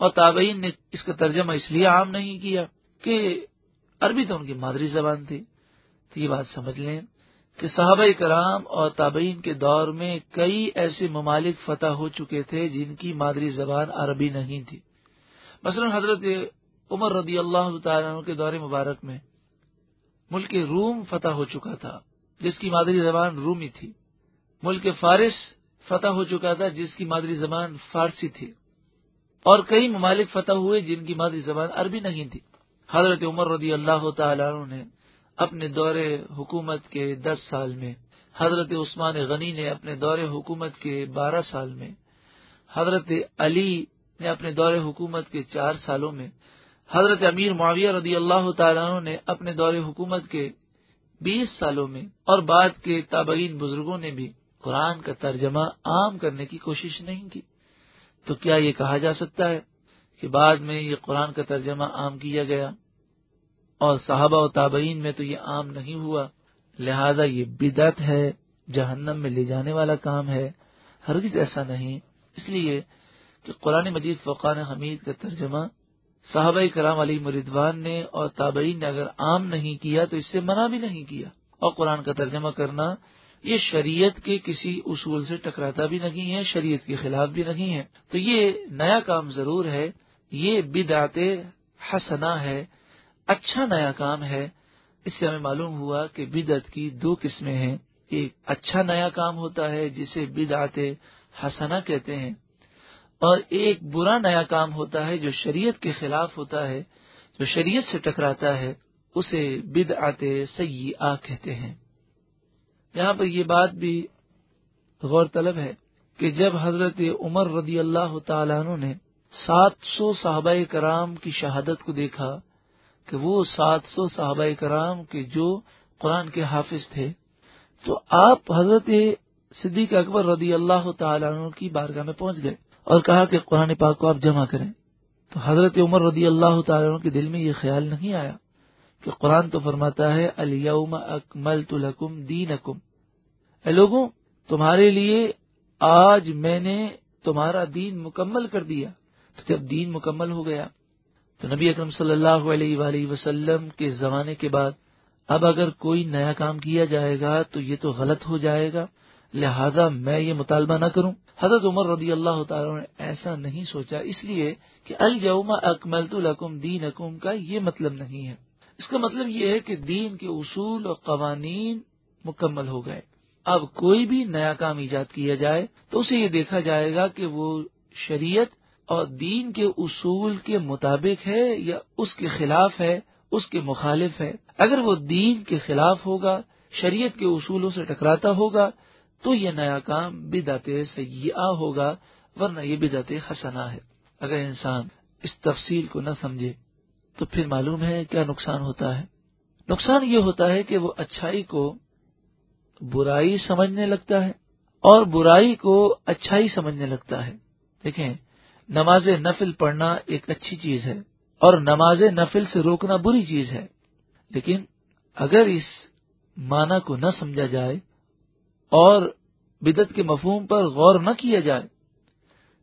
[SPEAKER 1] اور تابعین نے اس کا ترجمہ اس لیے عام نہیں کیا کہ عربی تو ان کی مادری زبان تھی، تو یہ بات سمجھ لیں کہ صحابہ کرام اور تابعین کے دور میں کئی ایسے ممالک فتح ہو چکے تھے جن کی مادری زبان عربی نہیں تھی۔ مثلا حضرت عمر رضی اللہ تعالیٰ کے دور مبارک میں ملک روم فتح ہو چکا تھا، جس کی مادری زبان رومی تھی۔ ملک فارس فتح ہو چکا تھا، جس کی مادری زبان فارسی تھی۔ اور کئی ممالک فتح ہوئے جن کی مادری زبان عربی نہیں تھی۔ حضرت عمر رضی اللہ تعالیٰ نے اپنے دور حکومت کے دس سال میں، حضرت عثمان غنی نے اپنے دور حکومت کے بارہ سال میں، حضرت علی نے اپنے دور حکومت کے چار سالوں میں، حضرت امیر معاویہ رضی اللہ تعالیٰ نے اپنے دور حکومت کے بیس سالوں میں اور بعد کے تابعین بزرگوں نے بھی قرآن کا ترجمہ عام کرنے کی کوشش نہیں کی۔ تو کیا یہ کہا جا سکتا ہے کہ بعد میں یہ قرآن کا ترجمہ عام کیا گیا؟ اور صحابہ و تابعین میں تو یہ عام نہیں ہوا، لہذا یہ بدعت ہے، جہنم میں لے جانے والا کام ہے، ہرگز ایسا نہیں۔ اس لیے کہ قرآن مجید فقان حمید کا ترجمہ صحابہ کرام علی مردوان نے اور تابعین نے اگر عام نہیں کیا تو اس سے منع بھی نہیں کیا۔ اور قرآن کا ترجمہ کرنا یہ شریعت کے کسی اصول سے ٹکراتا بھی نہیں ہے، شریعت کے خلاف بھی نہیں ہے۔ تو یہ نیا کام ضرور ہے، یہ بدعت حسنا ہے اچھا نیا کام ہے۔ اس سے ہمیں معلوم ہوا کہ بدعت کی دو قسمیں ہیں۔ ایک اچھا نیا کام ہوتا ہے، جسے بدعت حسنا کہتے ہیں، اور ایک برا نیا کام ہوتا ہے جو شریعت کے خلاف ہوتا ہے، جو شریعت سے ٹکراتا ہے، اسے بد آتے سی کہتے ہیں۔ یہاں پر یہ بات بھی غور طلب ہے کہ جب حضرت عمر رضی اللہ تعالیٰ عنہ نے سات سو صحابہ کرام کی شہادت کو دیکھا کہ وہ سات سو صحابہ کرام کے جو قرآن کے حافظ تھے، تو آپ حضرت صدیق اکبر رضی اللہ تعالیٰ عنہ کی بارگاہ میں پہنچ گئے اور کہا کہ قرآن پاک کو آپ جمع کریں۔ تو حضرت عمر رضی اللہ تعالیٰ عنہ کے دل میں یہ خیال نہیں آیا۔ کہ قرآن تو فرماتا ہے الم اکمل دین اکم اے لوگوں، تمہارے لیے آج میں نے تمہارا دین مکمل کر دیا۔ تو جب دین مکمل ہو گیا، تو نبی اکرم صلی اللہ علیہ وآلہ وسلم کے زمانے کے بعد، اب اگر کوئی نیا کام کیا جائے گا تو یہ تو غلط ہو جائے گا۔ لہذا میں یہ مطالبہ نہ کروں۔ حضرت عمر رضی اللہ تعالیٰ نے ایسا نہیں سوچا، اس لیے کہ الجوما اکمل القم دین کا یہ مطلب نہیں ہے۔ اس کا مطلب یہ ہے کہ دین کے اصول اور قوانین مکمل ہو گئے۔ اب کوئی بھی نیا کام ایجاد کیا جائے تو اسے یہ دیکھا جائے گا کہ وہ شریعت اور دین کے اصول کے مطابق ہے یا اس کے خلاف ہے، اس کے مخالف ہے۔ اگر وہ دین کے خلاف ہوگا، شریعت کے اصولوں سے ٹکراتا ہوگا، تو یہ نیا کام بدعت سیاح ہوگا، ورنہ یہ بدعت حسنا ہے۔ اگر انسان اس تفصیل کو نہ سمجھے تو پھر معلوم ہے کیا نقصان ہوتا ہے۔ نقصان یہ ہوتا ہے کہ وہ اچھائی کو برائی سمجھنے لگتا ہے اور برائی کو اچھائی سمجھنے لگتا ہے۔ دیکھیں، نماز نفل پڑھنا ایک اچھی چیز ہے اور نماز نفل سے روکنا بری چیز ہے۔ لیکن اگر اس معنی کو نہ سمجھا جائے اور بدت کے مفہوم پر غور نہ کیا جائے،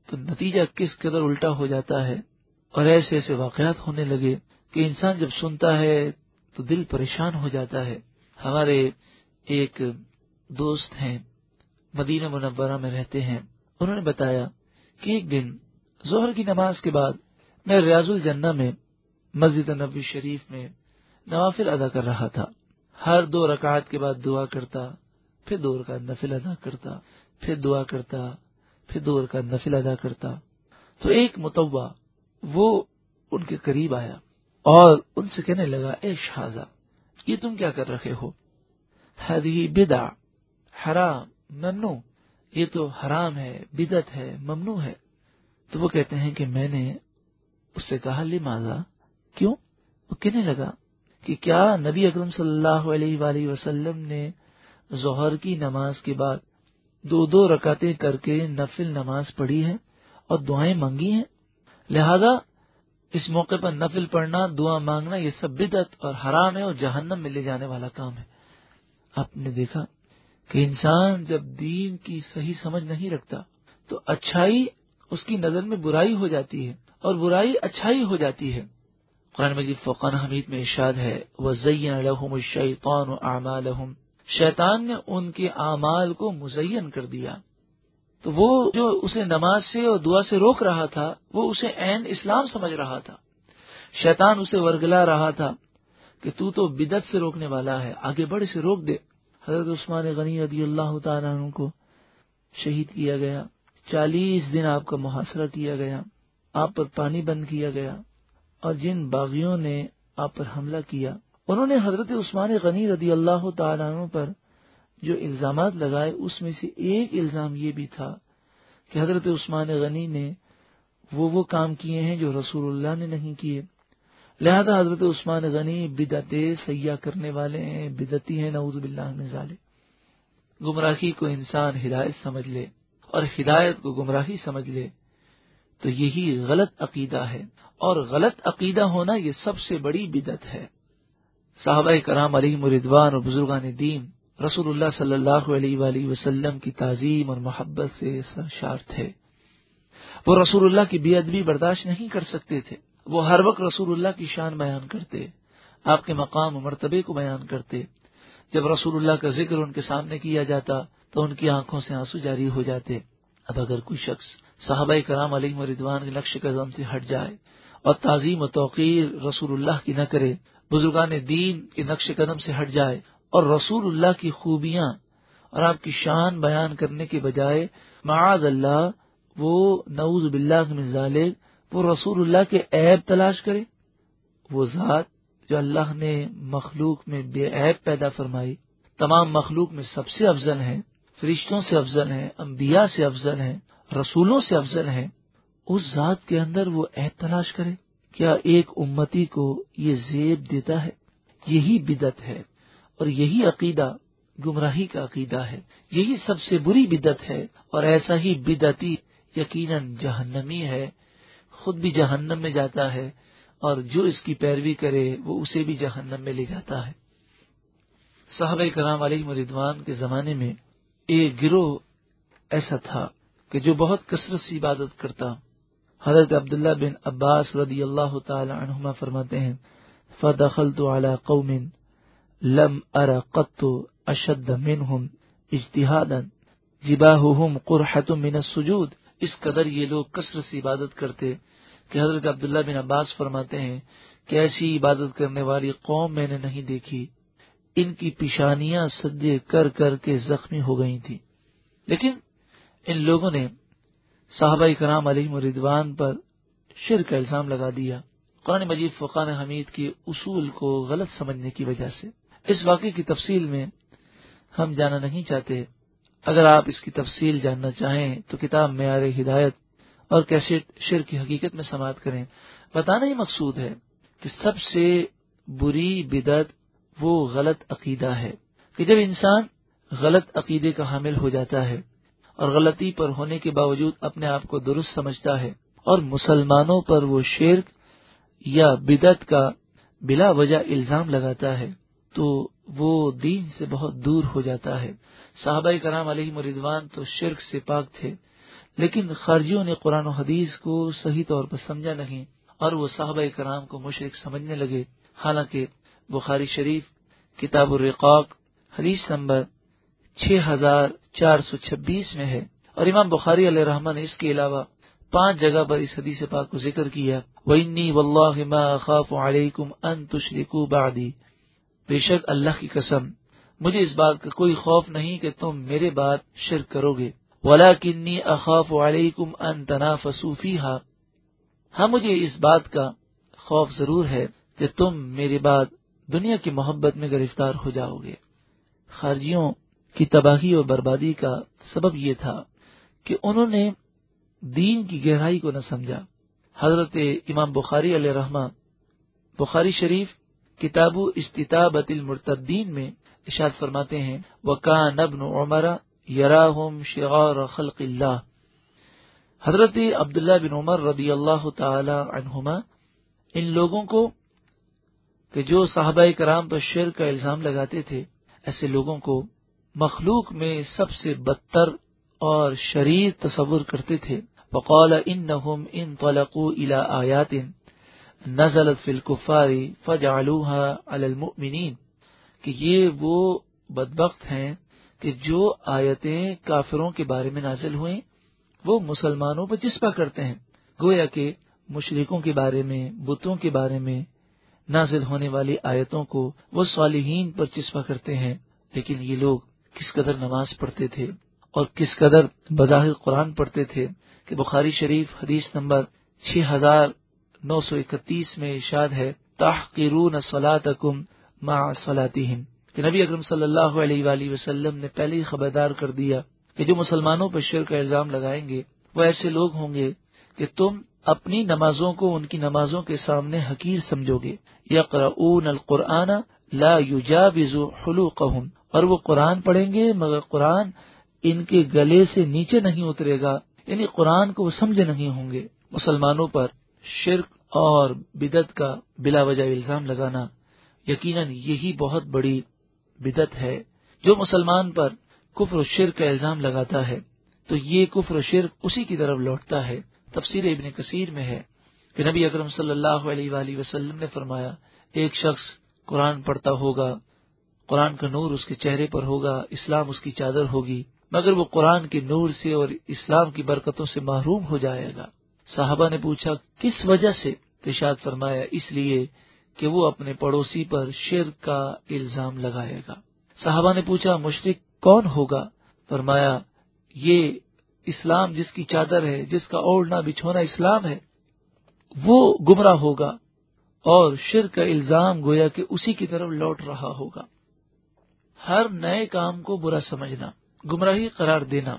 [SPEAKER 1] تو نتیجہ کس قدر الٹا ہو جاتا ہے۔ اور ایسے ایسے واقعات ہونے لگے کہ انسان جب سنتا ہے تو دل پریشان ہو جاتا ہے۔ ہمارے ایک دوست ہیں، مدینہ منورہ میں رہتے ہیں۔ انہوں نے بتایا کہ ایک دن ظہر کی نماز کے بعد میں ریاض الجنہ میں مسجد نبی شریف میں نوافل ادا کر رہا تھا۔ ہر دو رکعت کے بعد دعا کرتا، پھر دور کا نفل ادا کرتا، پھر دعا کرتا، پھر دور کا نفل ادا کرتا۔ تو ایک متوا وہ ان کے قریب آیا اور ان سے کہنے لگا، اے شہزا یہ تم کیا کر رہے ہو؟ ہری بدا حرام، ممنوع، یہ تو حرام ہے بدت ہے، ممنوع ہے۔ تو وہ کہتے ہیں کہ میں نے اس سے کہا لی ماضا کیوں؟ وہ کہنے لگا کہ کیا نبی اکرم صلی اللہ علیہ وآلہ وسلم نے ظہر کی نماز کے بعد دو دو رکعتیں کر کے نفل نماز پڑھی ہے اور دعائیں مانگی ہیں؟ لہذا اس موقع پر نفل پڑھنا، دعا مانگنا، یہ سب بدت اور حرام ہے اور جہنم میں لے جانے والا کام ہے۔ آپ نے دیکھا کہ انسان جب دین کی صحیح سمجھ نہیں رکھتا تو اچھائی اس کی نظر میں برائی ہو جاتی ہے اور برائی اچھائی ہو جاتی ہے۔ قرآن مجید فوقان حمید میں ارشاد ہے وہ شیطان نے ان کے اعمال کو مزین کر دیا۔ تو وہ جو اسے نماز سے اور دعا سے روک رہا تھا، وہ اسے عین اسلام سمجھ رہا تھا۔ شیطان اسے ورگلا رہا تھا کہ تو تو بدت سے روکنے والا ہے، آگے بڑھ سے روک دے۔ حضرت عثمان غنی رضی اللہ تعالیٰ عنہ کو شہید کیا گیا۔ چالیس دن آپ کا محاصرہ کیا گیا۔ آپ پر پانی بند کیا گیا۔ اور جن باغیوں نے آپ پر حملہ کیا۔ انہوں نے حضرت عثمان غنی رضی اللہ تعالیٰ عنہ پر جو الزامات لگائے، اس میں سے ایک الزام یہ بھی تھا کہ حضرت عثمان غنی نے وہ وہ کام کیے ہیں جو رسول اللہ نے نہیں کیے۔ لہذا حضرت عثمان غنی بدعت سیاح کرنے والے ہیں بدتی ہیں، نعوذ باللہ میں ظالے گمراہی کو انسان ہدایت سمجھ لے اور ہدایت کو گمراہی سمجھ لے تو یہی غلط عقیدہ ہے۔ اور غلط عقیدہ ہونا یہ سب سے بڑی بدت ہے۔ صحابہ کرام علی مردوان اور بزرگان دین رسول اللہ صلی اللہ علیہ وآلہ وسلم کی تعظیم اور محبت سے سرشار تھے۔ وہ رسول اللہ کی بے ادبی برداشت نہیں کر سکتے تھے۔ وہ ہر وقت رسول اللہ کی شان بیان کرتے، آپ کے مقام و مرتبے کو بیان کرتے۔ جب رسول اللہ کا ذکر ان کے سامنے کیا جاتا تو ان کی آنکھوں سے آنسو جاری ہو جاتے۔ اب اگر کوئی شخص صحابہ کرام علیہ مردوان کے نقش قدم سے ہٹ جائے اور تعظیم و توقیر رسول اللہ کی نہ کرے، بزرگان دین کے نقش قدم سے ہٹ جائے اور رسول اللہ کی خوبیاں اور آپ کی شان بیان کرنے کے بجائے معاذ اللہ، وہ نعوذ باللہ من وہ رسول اللہ کے عیب تلاش کرے۔ وہ ذات جو اللہ نے مخلوق میں بے عیب پیدا فرمائی۔ تمام مخلوق میں سب سے افضل ہیں، فرشتوں سے افضل ہیں، انبیاء سے افضل ہیں، رسولوں سے افضل ہیں۔ اس ذات کے اندر وہ عہد تلاش کرے۔ کیا ایک امتی کو یہ زیب دیتا ہے؟ یہی بدت ہے۔ اور یہی عقیدہ گمراہی کا عقیدہ ہے۔ یہی سب سے بری بدت ہے اور ایسا ہی بدعتی یقیناً جہنمی ہے۔ خود بھی جہنم میں جاتا ہے اور جو اس کی پیروی کرے وہ اسے بھی جہنم میں لے جاتا ہے۔ صحابہ کرام علیہ مردوان کے زمانے میں ایک گروہ ایسا تھا کہ جو بہت کثرت سے عبادت کرتا۔ حضرت عبداللہ بن عباس رضی اللہ تعالی عنہما فرماتے ہیں، فدخلت على قوم لم ارى قط اشد منهم اجتهادا. جباههم قرحه من السجود. اس قدر یہ لوگ کثرت سے عبادت کرتے کہ حضرت عبداللہ بن عباس فرماتے ہیں کہ ایسی عبادت کرنے والی قوم میں نے نہیں دیکھی۔ ان کی پیشانیاں سجے کر کر کے زخمی ہو گئی تھی لیکن ان لوگوں نے صحابہ کرام علیہ مردوان پر شر کا الزام لگا دیا۔ قرآن مجید فقان حمید کے اصول کو غلط سمجھنے کی وجہ سے۔ اس واقعے کی تفصیل میں ہم جانا نہیں چاہتے۔ اگر آپ اس کی تفصیل جاننا چاہیں تو کتاب معیار ہدایت اور کیسے شر کی حقیقت میں سماعت کریں۔ بتانا ہی مقصود ہے کہ سب سے بری بدت وہ غلط عقیدہ ہے کہ جب انسان غلط عقیدے کا حامل ہو جاتا ہے اور غلطی پر ہونے کے باوجود اپنے آپ کو درست سمجھتا ہے اور مسلمانوں پر وہ شرک یا بدت کا بلا وجہ الزام لگاتا ہے۔ تو وہ دین سے بہت دور ہو جاتا ہے۔ صحابہ کرام علیہ مردوان تو شرک سے پاک تھے، لیکن خارجیوں نے قرآن و حدیث کو صحیح طور پر سمجھا نہیں اور وہ صحابہ کرام کو مشرق سمجھنے لگے۔ حالانکہ بخاری شریف، کتاب الرقاق، حدیث نمبر چھ ہزار چار سو چھبیس میں ہے۔ اور امام بخاری علیہ رحمان نے اس کے علاوہ پانچ جگہ پر اس حدیث پاک کو ذکر کیا۔ بعدی بے شک اللہ کی قسم، مجھے اس بات کا کوئی خوف نہیں کہ تم میرے بات شرک کرو گے ولا کنی اخاف علیکم ان تنافسوا فیہا ہاں مجھے اس بات کا خوف ضرور ہے کہ تم میرے بعد دنیا کی محبت میں گرفتار ہو جاؤ گے خارجیوں کی تباہی اور بربادی کا سبب یہ تھا کہ انہوں نے دین کی گہرائی کو نہ سمجھا۔ حضرت امام بخاری علیہ رحمان بخاری شریف کتاب استطابت المرتدین میں اشاد فرماتے ہیں وہ کا نبن عمرہ یراہم شغار خلق اللہ۔ حضرت عبداللہ بن عمر رضی اللہ تعالی عنہما ان لوگوں کو کہ جو صحابہ کرام پر شیر کا الزام لگاتے تھے، ایسے لوگوں کو مخلوق میں سب سے بدتر اور شریر تصور کرتے تھے۔ بقول ان ان طلقوا الى آیات نزلت فی الكفار فجعلوها على المؤمنین، کہ یہ وہ بدبخت ہیں کہ جو آیتیں کافروں کے بارے میں نازل ہوئیں، وہ مسلمانوں پر جسپا کرتے ہیں۔ گویا کہ مشرقوں کے بارے میں، بتوں کے بارے میں نازل ہونے والی آیتوں کو وہ صالحین پر چسپا کرتے ہیں۔ لیکن یہ لوگ کس قدر نماز پڑھتے تھے اور کس قدر بظاہر قرآن پڑھتے تھے کہ بخاری شریف حدیث نمبر چھ ہزار نو سو اکتیس میں ارشاد ہے تاحقرون صلاتکم مع صلاتہم۔ کہ نبی اکرم صلی اللہ علیہ وآلہ وسلم نے پہلے ہی خبردار کر دیا کہ جو مسلمانوں پر شر کا الزام لگائیں گے، وہ ایسے لوگ ہوں گے کہ تم اپنی نمازوں کو ان کی نمازوں کے سامنے حقیر سمجھو گے۔ یقرؤون القرآن لا یجاوز حلوقهم اور وہ قرآن پڑھیں گے مگر قرآن ان کے گلے سے نیچے نہیں اترے گا یعنی قرآن کو وہ سمجھے نہیں ہوں گے۔ مسلمانوں پر شرک اور بدت کا بلا وجہ الزام لگانا یقیناً یہی بہت بڑی بدت ہے۔ جو مسلمان پر کفر و شرک کا الزام لگاتا ہے، تو یہ کفر و شرک اسی کی طرف لوٹتا ہے۔ تفسیر ابن کثیر میں ہے کہ نبی اکرم صلی اللہ علیہ وآلہ وسلم نے فرمایا، ایک شخص قرآن پڑھتا ہوگا، قرآن کا نور اس کے چہرے پر ہوگا، اسلام اس کی چادر ہوگی، مگر وہ قرآن کے نور سے اور اسلام کی برکتوں سے محروم ہو جائے گا۔ صحابہ نے پوچھا، کس وجہ سے؟ پیشاد فرمایا، اس لیے کہ وہ اپنے پڑوسی پر شر کا الزام لگائے گا۔ صحابہ نے پوچھا مشرق کون ہوگا؟ فرمایا، یہ اسلام جس کی چادر ہے، جس کا اوڑھنا بچھونا اسلام ہے، وہ گمراہ ہوگا اور شر کا الزام گویا کہ اسی کی طرف لوٹ رہا ہوگا۔ ہر نئے کام کو برا سمجھنا، گمراہی قرار دینا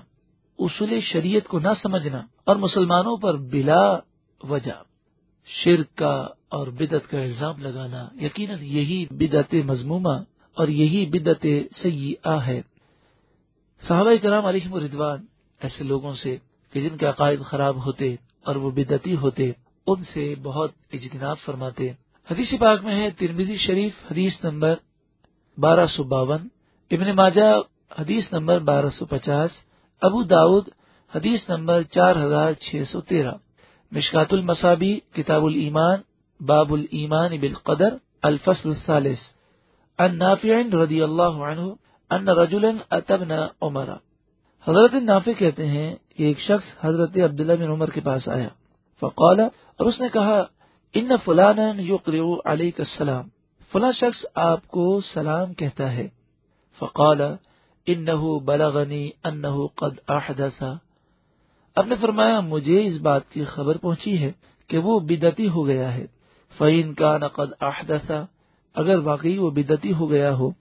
[SPEAKER 1] اصول شریعت کو نہ سمجھنا اور مسلمانوں پر بلا وجہ شرک کا اور بدت کا الزام لگانا، یقیناً یہی بدعت مضمومہ اور یہی بدعت سیاح ہے۔ صحابہ کرام علیہ ردوان ایسے لوگوں سے کہ جن کے عقائد خراب ہوتے اور وہ بدعتی ہوتے، ان سے بہت اجتناب فرماتے۔ حدیث پاک میں ہے ترمیزی شریف حدیث نمبر بارہ سو باون، ابن ماجہ حدیث نمبر بارہ سو پچاس ابو داود، حدیث نمبر چار ہزار چھ سو تیرہ۔ مشکات المصابی کتاب الایمان، باب الایمان بالقدر، الفصل الثالث۔ ان نافع رضی اللہ عنہ ان رجلا اتبنا عمر حضرت نافع کہتے ہیں کہ ایک شخص حضرت عبداللہ بن عمر کے پاس آیا۔ فقال، اور اس نے کہا، ان فلانا یقرئ علیک السلام۔ فلاں شخص آپ کو سلام کہتا ہے۔ فقال انه بلغنی انه قد احدث۔ اب نے فرمایا، مجھے اس بات کی خبر پہنچی ہے کہ وہ بدتی ہو گیا ہے۔ فعین کا نقد احدثا اگر واقعی وہ بدتی ہو گیا ہو،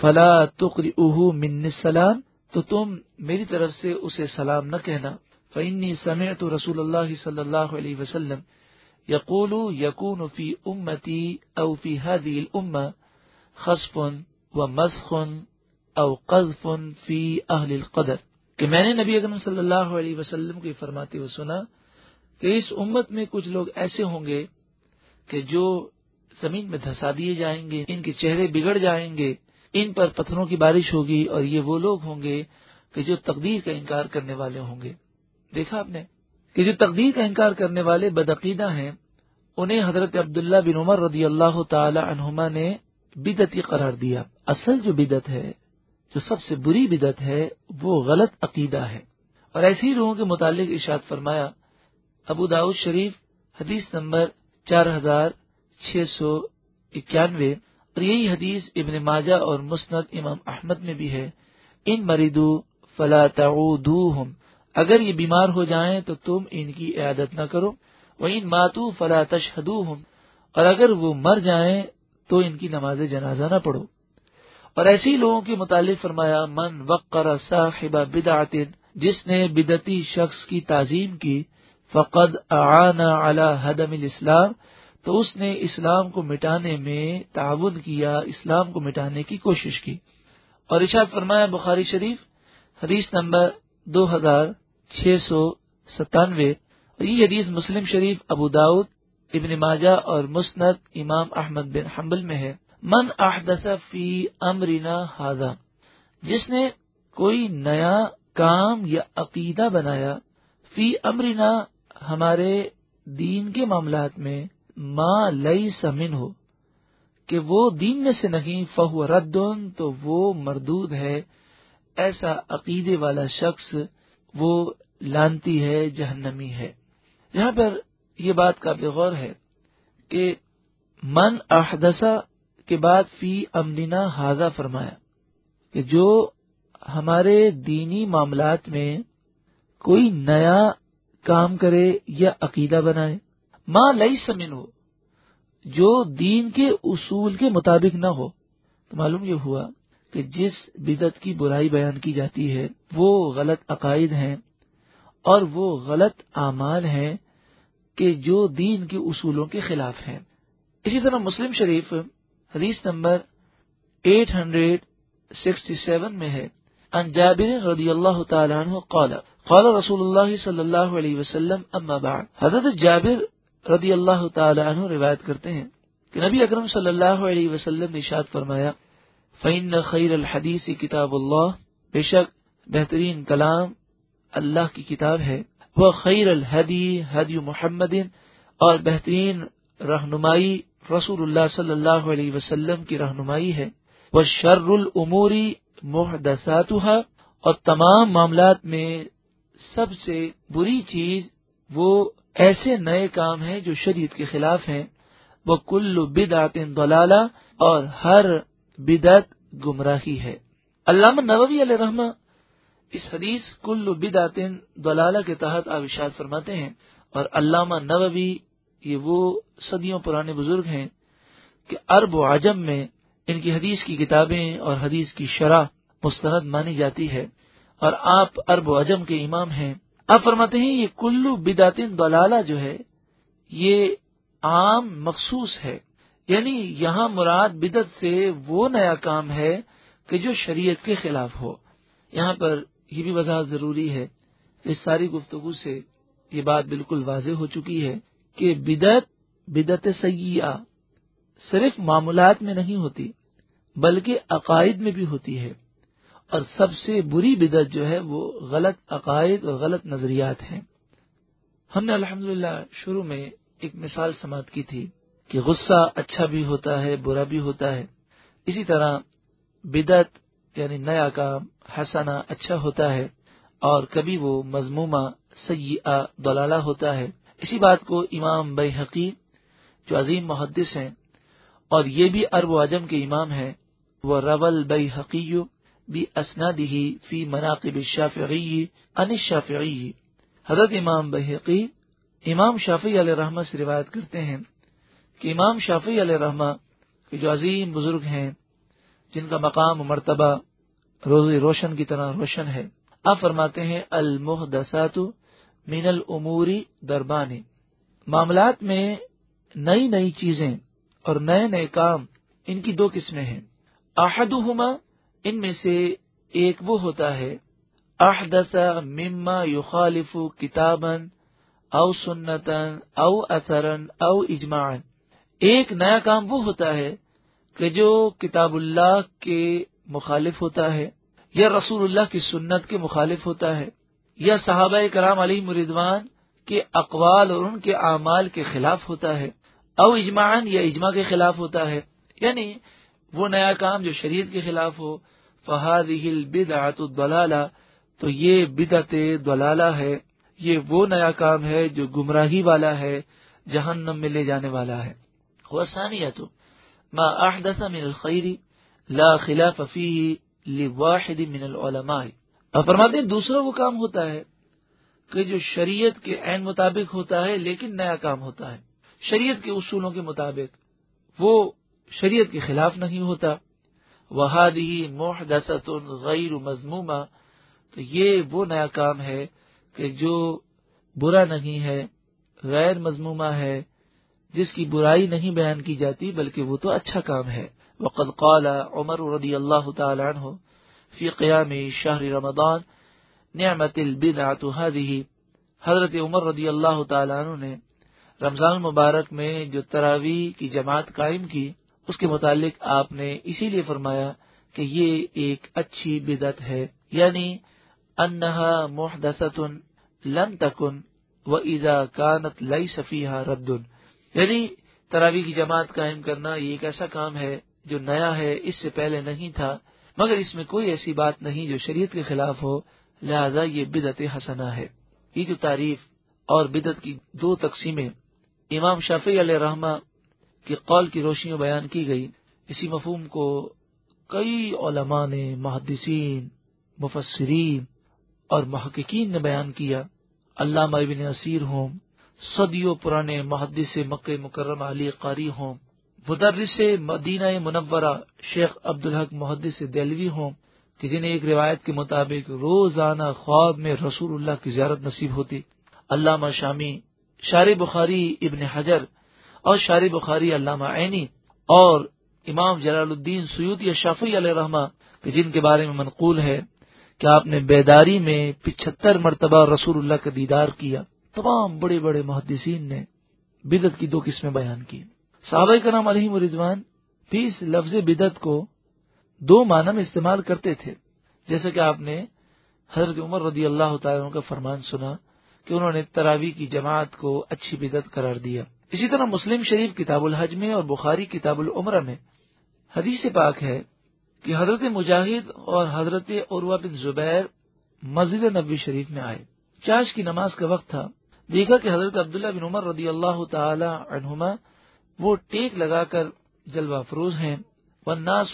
[SPEAKER 1] فلا تقری من سلام تو تم میری طرف سے اسے سلام نہ کہنا۔ فعنی سمعت رسول اللہ صلی اللہ علیہ وسلم یقول یقون فی امتی او فی هذه الامه خصف و مسخ او قذف فی اہل القدر، کہ میں نے نبی اکرم صلی اللہ علیہ وسلم کو فرماتے ہوئے سنا کہ اس امت میں کچھ لوگ ایسے ہوں گے کہ جو زمین میں دھسا دیے جائیں گے، ان کے چہرے بگڑ جائیں گے، ان پر پتھروں کی بارش ہوگی اور یہ وہ لوگ ہوں گے کہ جو تقدیر کا انکار کرنے والے ہوں گے۔ دیکھا آپ نے؟ کہ جو تقدیر کا انکار کرنے والے بدعقیدہ ہیں، انہیں حضرت عبداللہ بن عمر رضی اللہ تعالی عنہما نے بدتی قرار دیا۔ اصل جو بدت ہے جو سب سے بری بدت ہے، وہ غلط عقیدہ ہے۔ اور ایسے ہی لوگوں کے متعلق ارشاد فرمایا، ابو داؤد شریف، حدیث نمبر چار ہزار چھ سو اکیانوے۔ اور یہی حدیث ابن ماجہ اور مسند امام احمد میں بھی ہے۔ ان مریدو فلا تعودوہم۔ اگر یہ بیمار ہو جائیں تو تم ان کی عیادت نہ کرو۔ وہ ان ماتو فلا تشہدوہم۔ اور اگر وہ مر جائیں تو ان کی نماز جنازہ نہ پڑھو۔ اور ایسی لوگوں کے متعلق فرمایا، من وقر صاحب بدعت، جس نے بدتی شخص کی تعظیم کی، فقد اعانا علی حدم الاسلام، تو اس نے اسلام کو مٹانے میں تعاون کیا، اسلام کو مٹانے کی کوشش کی. اور ارشاد فرمایا، بخاری شریف، حدیث نمبر دو ہزار چھ سو ستانوے۔ اور یہ حدیث مسلم شریف، ابو داود ابن ماجہ اور مسند امام احمد بن حنبل میں ہے۔ من احدث فی امرنا ہاضا جس نے کوئی نیا کام یا عقیدہ بنایا، فی امرنا ہمارے دین کے معاملات میں، ما لئی سمن ہو کہ وہ دین میں سے نہیں، فہو ردن، تو وہ مردود ہے، ایسا عقیدے والا شخص وہ لانتی ہے، جہنمی ہے۔ یہاں پر یہ بات قابل غور ہے کہ من احدثہ کے بعد فی امدنا حاضہ فرمایا کہ جو ہمارے دینی معاملات میں کوئی نیا کام کرے یا عقیدہ بنائے ماں لئی سمن ہو جو دین کے اصول کے مطابق نہ ہو، تو معلوم یہ ہوا کہ جس بدت کی برائی بیان کی جاتی ہے، وہ غلط عقائد ہیں اور وہ غلط اعمال ہیں کہ جو دین کے اصولوں کے خلاف ہیں۔ اسی طرح مسلم شریف حدیث نمبر 867 میں ہے۔ ان جابر رضی اللہ تعالی عنہ قال قال رسول اللہ صلی اللہ علیہ وسلم، اما بعد۔ حضرت جابر رضی اللہ تعالی عنہ روایت کرتے ہیں کہ نبی اکرم صلی اللہ علیہ وسلم نے اشاد فرمایا، فإن خیر الحدیث کتاب اللہ بے شک بہترین کلام اللہ کی کتاب ہے۔ وہ خیر الحدی حدی محمد۔ اور بہترین رہنمائی رسول اللہ صلی اللہ علیہ وسلم کی رہنمائی ہے۔ وہ شر العموری محدثاتها اور تمام معاملات میں سب سے بری چیز وہ ایسے نئے کام ہیں جو شریعت کے خلاف ہیں۔ وہ کل بدعت دلالہ اور ہر بدعت گمراہی ہے۔ علامہ نووی علیہ رحمہ اس حدیث کل بدعت دلالہ کے تحت آوشاد فرماتے ہیں اور علامہ نووی یہ وہ صدیوں پرانے بزرگ ہیں کہ عرب و عجم میں ان کی حدیث کی کتابیں اور حدیث کی شرح مستند مانی جاتی ہے اور آپ عرب و عجم کے امام ہیں۔ آپ فرماتے ہیں، یہ کلو بداتن دلالہ جو ہے، یہ عام مخصوص ہے۔ یعنی یہاں مراد بدت سے وہ نیا کام ہے کہ جو شریعت کے خلاف ہو۔ یہاں پر یہ بھی وضاحت ضروری ہے۔ اس ساری گفتگو سے یہ بات بالکل واضح ہو چکی ہے۔ کہ بدت بدت سیاح صرف معمولات میں نہیں ہوتی، بلکہ عقائد میں بھی ہوتی ہے۔ اور سب سے بری بدت جو ہے وہ غلط عقائد اور غلط نظریات ہیں۔ ہم نے الحمد شروع میں ایک مثال سماعت کی تھی کہ غصہ اچھا بھی ہوتا ہے، برا بھی ہوتا ہے۔ اسی طرح بدت یعنی نیا کام حسنا اچھا ہوتا ہے اور کبھی وہ مضمومہ سیاح دلالہ ہوتا ہے۔ اسی بات کو امام بے حقیق جو عظیم محدث ہیں اور یہ بھی ارب و اعظم کے امام ہیں، وہ رول بے حقیق بھی اسنادی فی مناقب شافعی ان شافعی حضرت امام بحقی امام شافی علیہ رحمہ سے روایت کرتے ہیں کہ امام شافی علیہ رحمہ کے جو عظیم بزرگ ہیں، جن کا مقام و مرتبہ روزی روشن کی طرح روشن ہے، آپ فرماتے ہیں، المحدثات من العموری دربانی۔ معاملات میں نئی نئی چیزیں اور نئے نئے کام ان کی دو قسمیں ہیں۔ احدہما ان میں سے ایک وہ ہوتا ہے، احدث مما یخالف کتابن او سنتن او اثرن او اجماعن ایک نیا کام وہ ہوتا ہے کہ جو کتاب اللہ کے مخالف ہوتا ہے یا رسول اللہ کی سنت کے مخالف ہوتا ہے۔ یا صحابہ کرام علی مردوان کے اقوال اور ان کے اعمال کے خلاف ہوتا ہے، او اجماعن یا اجماع کے خلاف ہوتا ہے یعنی وہ نیا کام جو شریعت کے خلاف ہو فہاد ہل الدلالہ تو یہ بدعت دلالہ ہے، یہ وہ نیا کام ہے جو گمراہی والا ہے، جہنم میں لے جانے والا ہے۔ وہ تو ما احدث من الخیر لا خلاف فیہ لواحد من العلماء۔ اور فرماتے ہیں دوسرا وہ کام ہوتا ہے کہ جو شریعت کے عین مطابق ہوتا ہے لیکن نیا کام ہوتا ہے۔ شریعت کے اصولوں کے مطابق وہ شریعت کے خلاف نہیں ہوتا۔ وہادی محدثت غیر مضمومہ تو یہ وہ نیا کام ہے کہ جو برا نہیں ہے، غیر مضمومہ ہے، جس کی برائی نہیں بیان کی جاتی بلکہ وہ تو اچھا کام ہے۔ وقد قال عمر رضی اللہ تعالی عنہ فی قیام شہر رمضان، نعمت البدعت هذه۔ حضرت عمر رضی اللہ تعالی عنہ نے رمضان المبارک میں جو تراوی کی جماعت قائم کی، اس کے متعلق آپ نے اسی لیے فرمایا کہ یہ ایک اچھی بدت ہے۔ یعنی انہا محدثت لم تکن و اذا کانت لئی صفیہ رد۔ یعنی تراوی کی جماعت قائم کرنا یہ ایک ایسا کام ہے جو نیا ہے، اس سے پہلے نہیں تھا۔ مگر اس میں کوئی ایسی بات نہیں جو شریعت کے خلاف ہو، لہذا یہ بدت حسنا ہے۔ یہ جو تعریف اور بدت کی دو تقسیمیں امام شافی علیہ رحمہ کی قول کی روشنی بیان کی گئی، اسی مفہوم کو کئی علماء نے، محدثین، مفسرین اور محققین نے بیان کیا۔ علامہ ابن اسیر ہوں، صدیوں پرانے محدث مکہ مکرم علی قاری ہوں مدرس مدینہ منورہ شیخ عبدالحق محدث دلوی ہوں کہ جنہیں ایک روایت کے مطابق روزانہ خواب میں رسول اللہ کی زیارت نصیب ہوتی۔ علامہ شامی شار بخاری ابن حجر اور شار بخاری علامہ عینی اور امام جلال الدین سیوت یا شافی علیہ رحمہ کہ جن کے بارے میں منقول ہے کہ آپ نے بیداری میں پچہتر مرتبہ رسول اللہ کا دیدار کیا۔ تمام بڑے بڑے محدثین نے بدت کی دو قسمیں بیان کی۔ صحابہ کا نام علیہ رضوان بھی اس لفظ بدت کو دو معنی میں استعمال کرتے تھے۔ جیسے کہ آپ نے حضرت عمر رضی اللہ تعالیٰ کا فرمان سنا کہ انہوں نے تراوی کی جماعت کو اچھی بدت قرار دیا۔ اسی طرح مسلم شریف کتاب الحج میں اور بخاری کتاب العمرہ میں حدیث پاک ہے کہ حضرت مجاہد اور حضرت عروا بن زبیر مسجد نبی شریف میں آئے۔ چاش کی نماز کا وقت تھا۔ دیکھا کہ حضرت عبداللہ بن عمر رضی اللہ تعالی عنہما وہ ٹیک لگا کر جلوہ فروز ہیں۔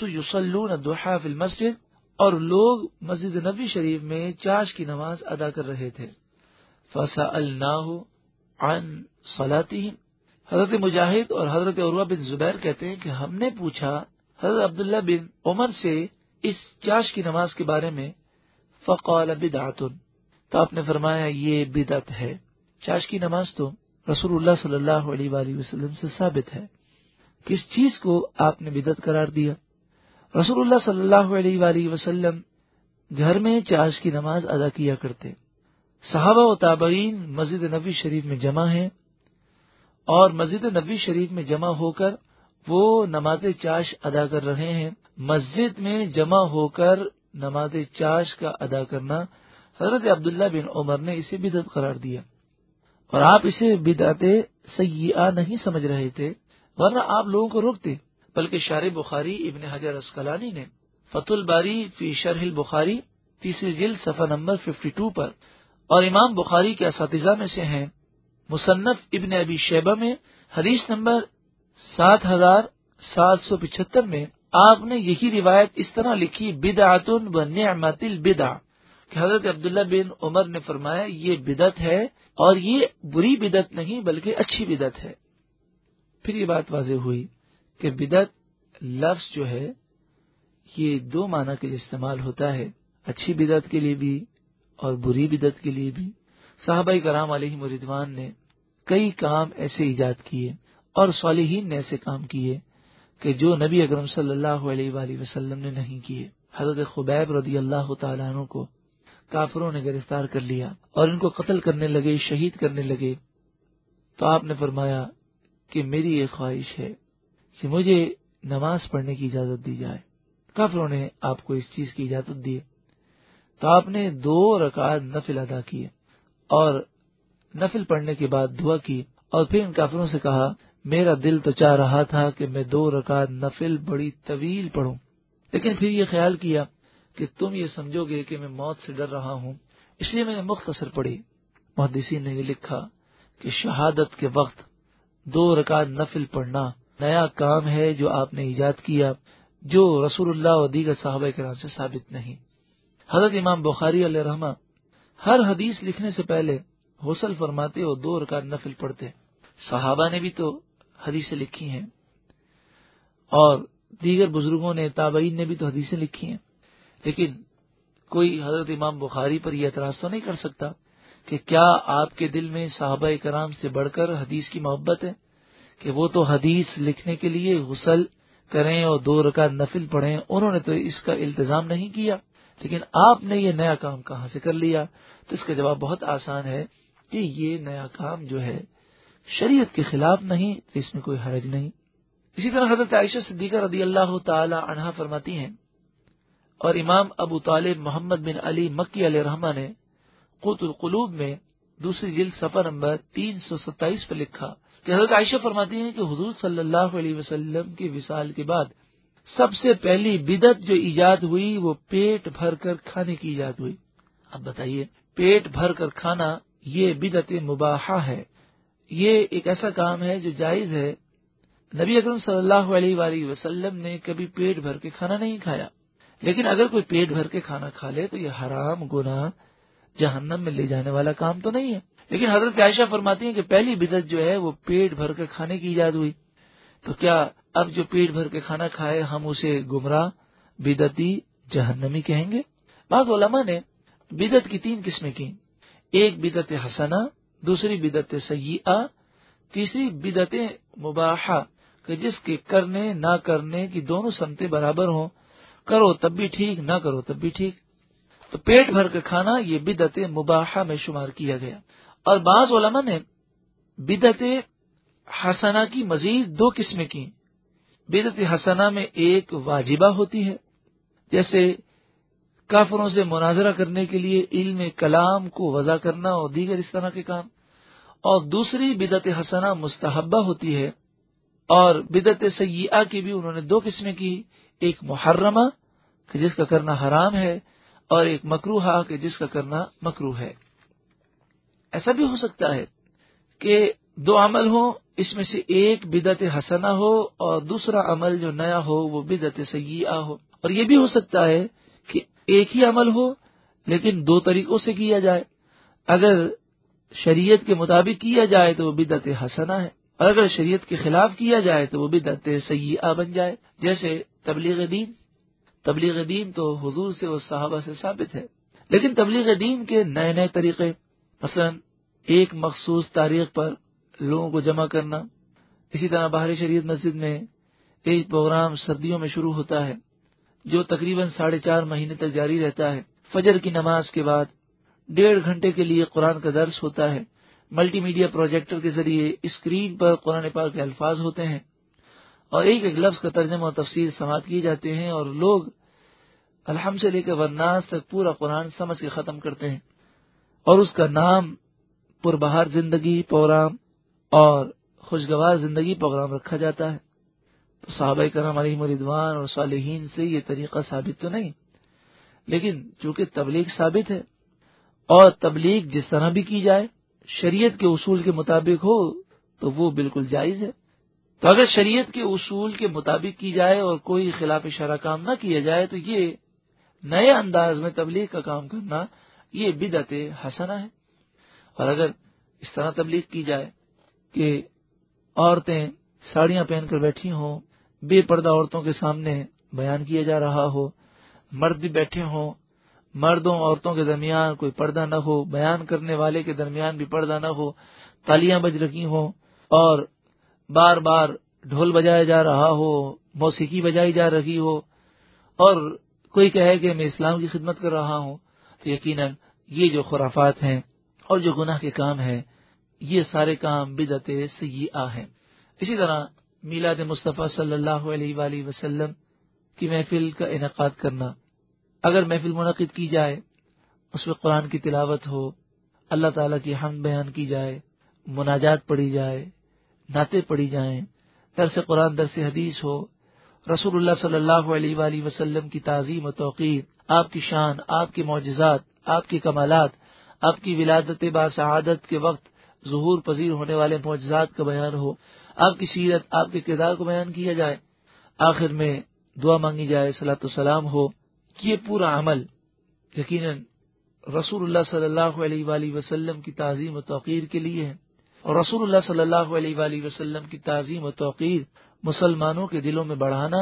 [SPEAKER 1] یوسلون فی المسجد اور لوگ مسجد نبی شریف میں چاش کی نماز ادا کر رہے تھے۔ فسا عن صلاتهم۔ حضرت مجاہد اور حضرت عروہ بن زبیر کہتے ہیں کہ ہم نے پوچھا حضرت عبداللہ بن عمر سے اس چاش کی نماز کے بارے میں، فقال بدعتن تو آپ نے فرمایا یہ بدعت ہے۔ چاش کی نماز تو رسول اللہ صلی اللہ علیہ وآلہ وسلم سے ثابت ہے کس چیز کو آپ نے بدعت قرار دیا۔ رسول اللہ صلی اللہ علیہ وآلہ وسلم گھر میں چاش کی نماز ادا کیا کرتے۔ صحابہ و تابعین مسجد نبی شریف میں جمع ہیں اور مسجد نبی شریف میں جمع ہو کر وہ نماز چاش ادا کر رہے ہیں۔ مسجد میں جمع ہو کر نماز چاش کا ادا کرنا حضرت عبداللہ بن عمر نے اسے بدعت قرار دیا۔ اور آپ اسے بدعت سیاح نہیں سمجھ رہے تھے، ورنہ آپ لوگوں کو روکتے۔ بلکہ شار بخاری ابن حجر اسکلانی نے فت الباری فی شرح البخاری تیسری جلد صفحہ نمبر 52 پر اور امام بخاری کے اساتذہ میں سے ہیں۔ مصنف ابن ابی شیبہ میں حدیث نمبر سات ہزار سات سو پچہتر میں آپ نے یہی روایت اس طرح لکھی، بدعتن و نعمت البدع۔ کہ حضرت عبداللہ بن عمر نے فرمایا، یہ بدت ہے اور یہ بری بدت نہیں بلکہ اچھی بدت ہے۔ پھر یہ بات واضح ہوئی کہ بدت لفظ جو ہے، یہ دو معنی کے لیے استعمال ہوتا ہے، اچھی بدت کے لیے بھی اور بری بدت کے لیے بھی۔ صحابہ کرام علیہ مردوان نے کئی کام ایسے ایجاد کیے اور صالحین نے ایسے کام کیے کہ جو نبی اکرم صلی اللہ علیہ وآلہ وسلم نے نہیں کیے۔ حضرت خبیب رضی اللہ تعالیٰ عنہ کو کافروں نے گرفتار کر لیا اور ان کو قتل کرنے لگے، شہید کرنے لگے۔ تو آپ نے فرمایا کہ میری یہ خواہش ہے کہ مجھے نماز پڑھنے کی اجازت دی جائے۔ کافروں نے آپ کو اس چیز کی اجازت دی۔ تو آپ نے دو رکعت نفل ادا کیے اور نفل پڑھنے کے بعد دعا کی اور پھر ان کافروں سے کہا، میرا دل تو چاہ رہا تھا کہ میں دو رکعت نفل بڑی طویل پڑھوں، لیکن پھر یہ خیال کیا کہ تم یہ سمجھو گے کہ میں موت سے ڈر رہا ہوں۔ اس لیے میں نے مختصر پڑھی۔ محدثین نے یہ لکھا کہ شہادت کے وقت دو رکعت نفل پڑھنا نیا کام ہے جو آپ نے ایجاد کیا، جو رسول اللہ اور دیگر صحابہ کرام سے ثابت نہیں۔ حضرت امام بخاری علیہ رحمہ ہر حدیث لکھنے سے پہلے حوصل فرماتے اور دو رکعت نفل پڑھتے۔ صحابہ نے بھی تو حدیثیں لکھی ہیں اور دیگر بزرگوں نے، تابعین نے بھی تو حدیثیں لکھی ہیں۔ لیکن کوئی حضرت امام بخاری پر یہ اعتراض تو نہیں کر سکتا کہ کیا آپ کے دل میں صحابہ کرام سے بڑھ کر حدیث کی محبت ہے کہ وہ تو حدیث لکھنے کے لیے غسل کریں اور دو رکعت نفل پڑھیں، انہوں نے تو اس کا التظام نہیں کیا۔ لیکن آپ نے یہ نیا کام کہاں سے کر لیا؟ تو اس کا جواب بہت آسان ہے کہ یہ نیا کام جو ہے، شریعت کے خلاف نہیں، تو اس میں کوئی حرج نہیں۔ اسی طرح حضرت عائشہ صدیقہ رضی اللہ تعالی عنہا فرماتی ہیں اور امام ابو طالب محمد بن علی مکی علیہ رحمٰ نے قوت القلوب میں دوسری جلد سفر نمبر تین سو ستائیس پہ لکھا کہ حضرت عائشہ فرماتی ہیں کہ حضور صلی اللہ علیہ وسلم کی وصال کے بعد سب سے پہلی بدت جو ایجاد ہوئی وہ پیٹ بھر کر کھانے کی ایجاد ہوئی۔ اب بتائیے، پیٹ بھر کر کھانا یہ بدت مباحہ ہے۔ یہ ایک ایسا کام ہے جو جائز ہے۔ نبی اکرم صلی اللہ علیہ وآلہ وسلم نے کبھی پیٹ بھر کے کھانا نہیں کھایا۔ لیکن اگر کوئی پیٹ بھر کے کھانا کھا لے تو یہ حرام گناہ جہنم میں لے جانے والا کام تو نہیں ہے۔ لیکن حضرت عائشہ فرماتی ہیں کہ پہلی بدت جو ہے وہ پیٹ بھر کے کھانے کی ایجاد ہوئی۔ تو کیا اب جو پیٹ بھر کے کھانا کھائے ہم اسے گمراہ بدتی جہنمی کہیں گے؟ بعض علماء نے بدت کی تین قسمیں کی ایک بدت حسنا دوسری بدت سیاح تیسری بدت مباحہ، کہ جس کے کرنے، نہ کرنے کی دونوں سمتیں برابر ہوں۔ کرو تب بھی ٹھیک، نہ کرو تب بھی ٹھیک۔ تو پیٹ بھر کے کھانا یہ بدت مباحہ میں شمار کیا گیا۔ اور بعض علماء نے بدت حسنا کی مزید دو قسمیں کی بدت حسنا میں ایک واجبہ ہوتی ہے، جیسے کافروں سے مناظرہ کرنے کے لیے علم کلام کو وضع کرنا اور دیگر اس طرح کے کام۔ اور دوسری بدت حسنہ مستحبہ ہوتی ہے اور بدت سیاح کی بھی انہوں نے دو قسمیں کی ایک محرمہ کہ جس کا کرنا حرام ہے اور ایک مکروہ کہ جس کا کرنا مکرو ہے۔ ایسا بھی ہو سکتا ہے کہ دو عمل ہوں، اس میں سے ایک بدت حسنہ ہو اور دوسرا عمل جو نیا ہو وہ بدت سیاح ہو۔ اور یہ بھی ہو سکتا ہے کہ ایک ہی عمل ہو لیکن دو طریقوں سے کیا جائے۔ اگر شریعت کے مطابق کیا جائے تو وہ بدت حسنہ ہے اور اگر شریعت کے خلاف کیا جائے تو وہ بدت سیاح بن جائے۔ جیسے تبلیغ دین؟ تبلیغ دین تو حضور سے اور صحابہ سے ثابت ہے۔ لیکن تبلیغ دین کے نئے نئے طریقے، مثلا ایک مخصوص تاریخ پر لوگوں کو جمع کرنا، اسی طرح باہر شریعت مسجد میں ایک پروگرام سردیوں میں شروع ہوتا ہے، جو تقریباً ساڑھے چار مہینے تک جاری رہتا ہے۔ فجر کی نماز کے بعد ڈیڑھ گھنٹے کے لیے قرآن کا درس ہوتا ہے۔ ملٹی میڈیا پروجیکٹر کے ذریعے اسکرین پر قرآن پاک کے الفاظ ہوتے ہیں۔ اور ایک ایک لفظ کا ترجمہ اور تفصیل سماعت کیے جاتے ہیں اور لوگ الحمد سے لے کر ورناس تک پورا قرآن سمجھ کے ختم کرتے ہیں اور اس کا نام پر بہار زندگی پروگرام اور خوشگوار زندگی پروگرام رکھا جاتا ہے۔ تو صحابہ کرم علی مردوان اور صالحین سے یہ طریقہ ثابت تو نہیں، لیکن چونکہ تبلیغ ثابت ہے اور تبلیغ جس طرح بھی کی جائے، شریعت کے اصول کے مطابق ہو، تو وہ بالکل جائز ہے۔ تو اگر شریعت کے اصول کے مطابق کی جائے اور کوئی خلاف شرح کام نہ کیا جائے تو یہ نئے انداز میں تبلیغ کا کام کرنا یہ بدعت حسنا ہے۔ اور اگر اس طرح تبلیغ کی جائے کہ عورتیں ساڑیاں پہن کر بیٹھی ہوں، بے پردہ عورتوں کے سامنے بیان کیا جا رہا ہو، مرد بھی بیٹھے ہوں، مردوں عورتوں کے درمیان کوئی پردہ نہ ہو، بیان کرنے والے کے درمیان بھی پردہ نہ ہو، تالیاں بج رکھی ہوں اور بار بار ڈھول بجایا جا رہا ہو، موسیقی بجائی جا رہی ہو، اور کوئی کہے کہ میں اسلام کی خدمت کر رہا ہوں، تو یقیناً یہ جو خرافات ہیں اور جو گناہ کے کام ہیں، یہ سارے کام بدعت سیاح ہیں۔ اسی طرح میلاد مصطفیٰ صلی اللہ علیہ وآلہ وسلم کی محفل کا انعقاد کرنا۔ اگر محفل منعقد کی جائے، اس میں قرآن کی تلاوت ہو، اللہ تعالیٰ کی حمد بیان کی جائے، مناجات پڑھی جائے نعتیں پڑھی جائیں، درس قرآن، درس حدیث ہو۔ رسول اللہ صلی اللہ علیہ وآلہ وسلم کی تعظیم و توقیر، آپ کی شان، آپ کے معجزات، آپ کے کمالات، آپ کی ولادت با کے وقت ظہور پذیر ہونے والے معجزات کا بیان ہو۔ آپ کی سیرت، آپ کے کردار کو بیان کیا جائے۔ آخر میں دعا مانگی جائے صلاۃ السلام ہو۔ یہ پورا عمل، یقیناً رسول اللہ صلی اللہ علیہ وآلہ وسلم کی تعظیم و توقیر کے لیے ہے۔ اور رسول اللہ صلی اللہ علیہ وآلہ وسلم کی تعظیم و توقیر مسلمانوں کے دلوں میں بڑھانا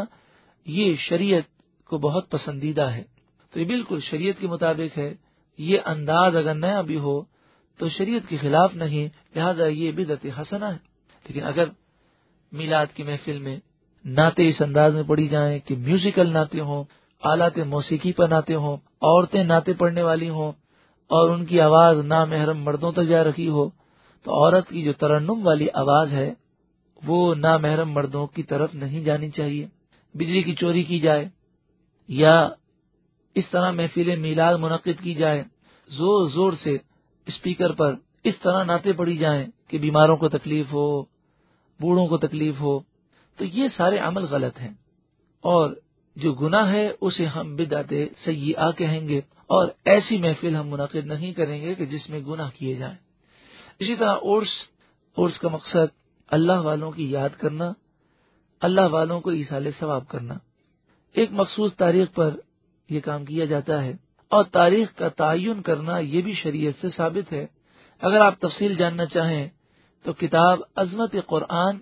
[SPEAKER 1] یہ شریعت کو بہت پسندیدہ ہے۔ تو یہ بالکل شریعت کے مطابق ہے۔ یہ انداز اگر نیا بھی ہو تو شریعت کے خلاف نہیں، لہذا یہ بدعت حسنہ ہے۔ لیکن اگر میلاد کی محفل میں نعتیں اس انداز میں پڑھی جائیں کہ میوزیکل نعتیں ہوں، آلات موسیقی پر نعتیں ہوں، عورتیں نعتیں پڑھنے والی ہوں اور ان کی آواز نامحرم مردوں تک جا رکھی ہو تو عورت کی جو ترنم والی آواز ہے، وہ نامحرم مردوں کی طرف نہیں جانی چاہیے۔ بجلی کی چوری کی جائے یا اس طرح محفل میلاد منعقد کی جائے۔ زور زور سے اسپیکر پر اس طرح نعتیں پڑی جائیں کہ بیماروں کو تکلیف ہو، بوڑھوں کو تکلیف ہو۔ تو یہ سارے عمل غلط ہیں۔ اور جو گناہ ہے، اسے ہم بدعت سیاح کہیں گے۔ اور ایسی محفل ہم منعقد نہیں کریں گے کہ جس میں گناہ کیے جائیں۔ اسی طرح عرس عرس کا مقصد اللہ والوں کی یاد کرنا، اللہ والوں کو ایسال ثواب کرنا۔ ایک مخصوص تاریخ پر یہ کام کیا جاتا ہے۔ اور تاریخ کا تعین کرنا یہ بھی شریعت سے ثابت ہے۔ اگر آپ تفصیل جاننا چاہیں تو کتاب عظمت قرآن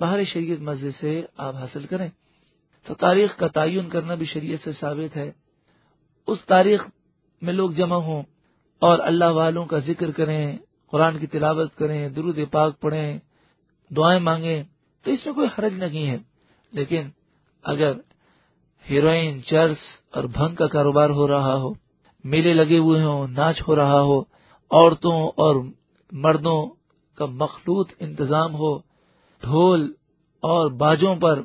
[SPEAKER 1] باہر شریعت مسجد سے آپ حاصل کریں۔ تو تاریخ کا تعین کرنا بھی شریعت سے ثابت ہے۔ اس تاریخ میں لوگ جمع ہوں اور اللہ والوں کا ذکر کریں۔ قرآن کی تلاوت کریں، درود پاک پڑھیں، دعائیں مانگیں، تو اس میں کوئی حرج نہیں ہے۔ لیکن اگر ہیروئن، چرس اور بھنگ کا کاروبار ہو رہا ہو، میلے لگے ہوئے ہوں، ناچ ہو رہا ہو، عورتوں اور مردوں کا مخلوط انتظام ہو، ڈھول اور باجوں پر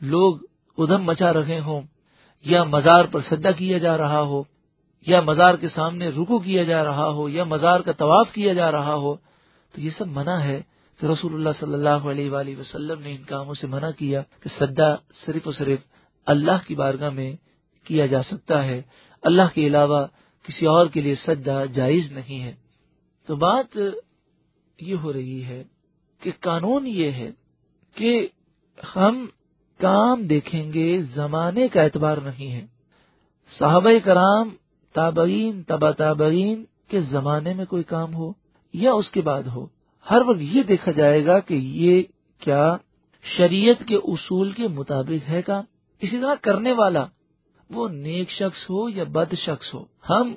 [SPEAKER 1] لوگ ادھم مچا رہے ہوں یا مزار پر سجدہ کیا جا رہا ہو یا مزار کے سامنے رکو کیا جا رہا ہو یا مزار کا طواف کیا جا رہا ہو، تو یہ سب منع ہے کہ رسول اللہ صلی اللہ علیہ وآلہ وسلم نے ان کاموں سے منع کیا کہ سجدہ صرف و صرف اللہ کی بارگاہ میں کیا جا سکتا ہے۔ اللہ کے علاوہ کسی اور کے لیے سجدہ جائز نہیں ہے۔ تو بات یہ ہو رہی ہے کہ قانون یہ ہے کہ ہم کام دیکھیں گے زمانے کا اعتبار نہیں ہے۔ صحابہ کرام تابعین، تبا تابعین کے زمانے میں کوئی کام ہو یا اس کے بعد ہو، ہر وقت یہ دیکھا جائے گا کہ یہ کیا شریعت کے اصول کے مطابق ہے کام۔ اسی طرح کرنے والا، وہ نیک شخص ہو یا بد شخص ہو، ہم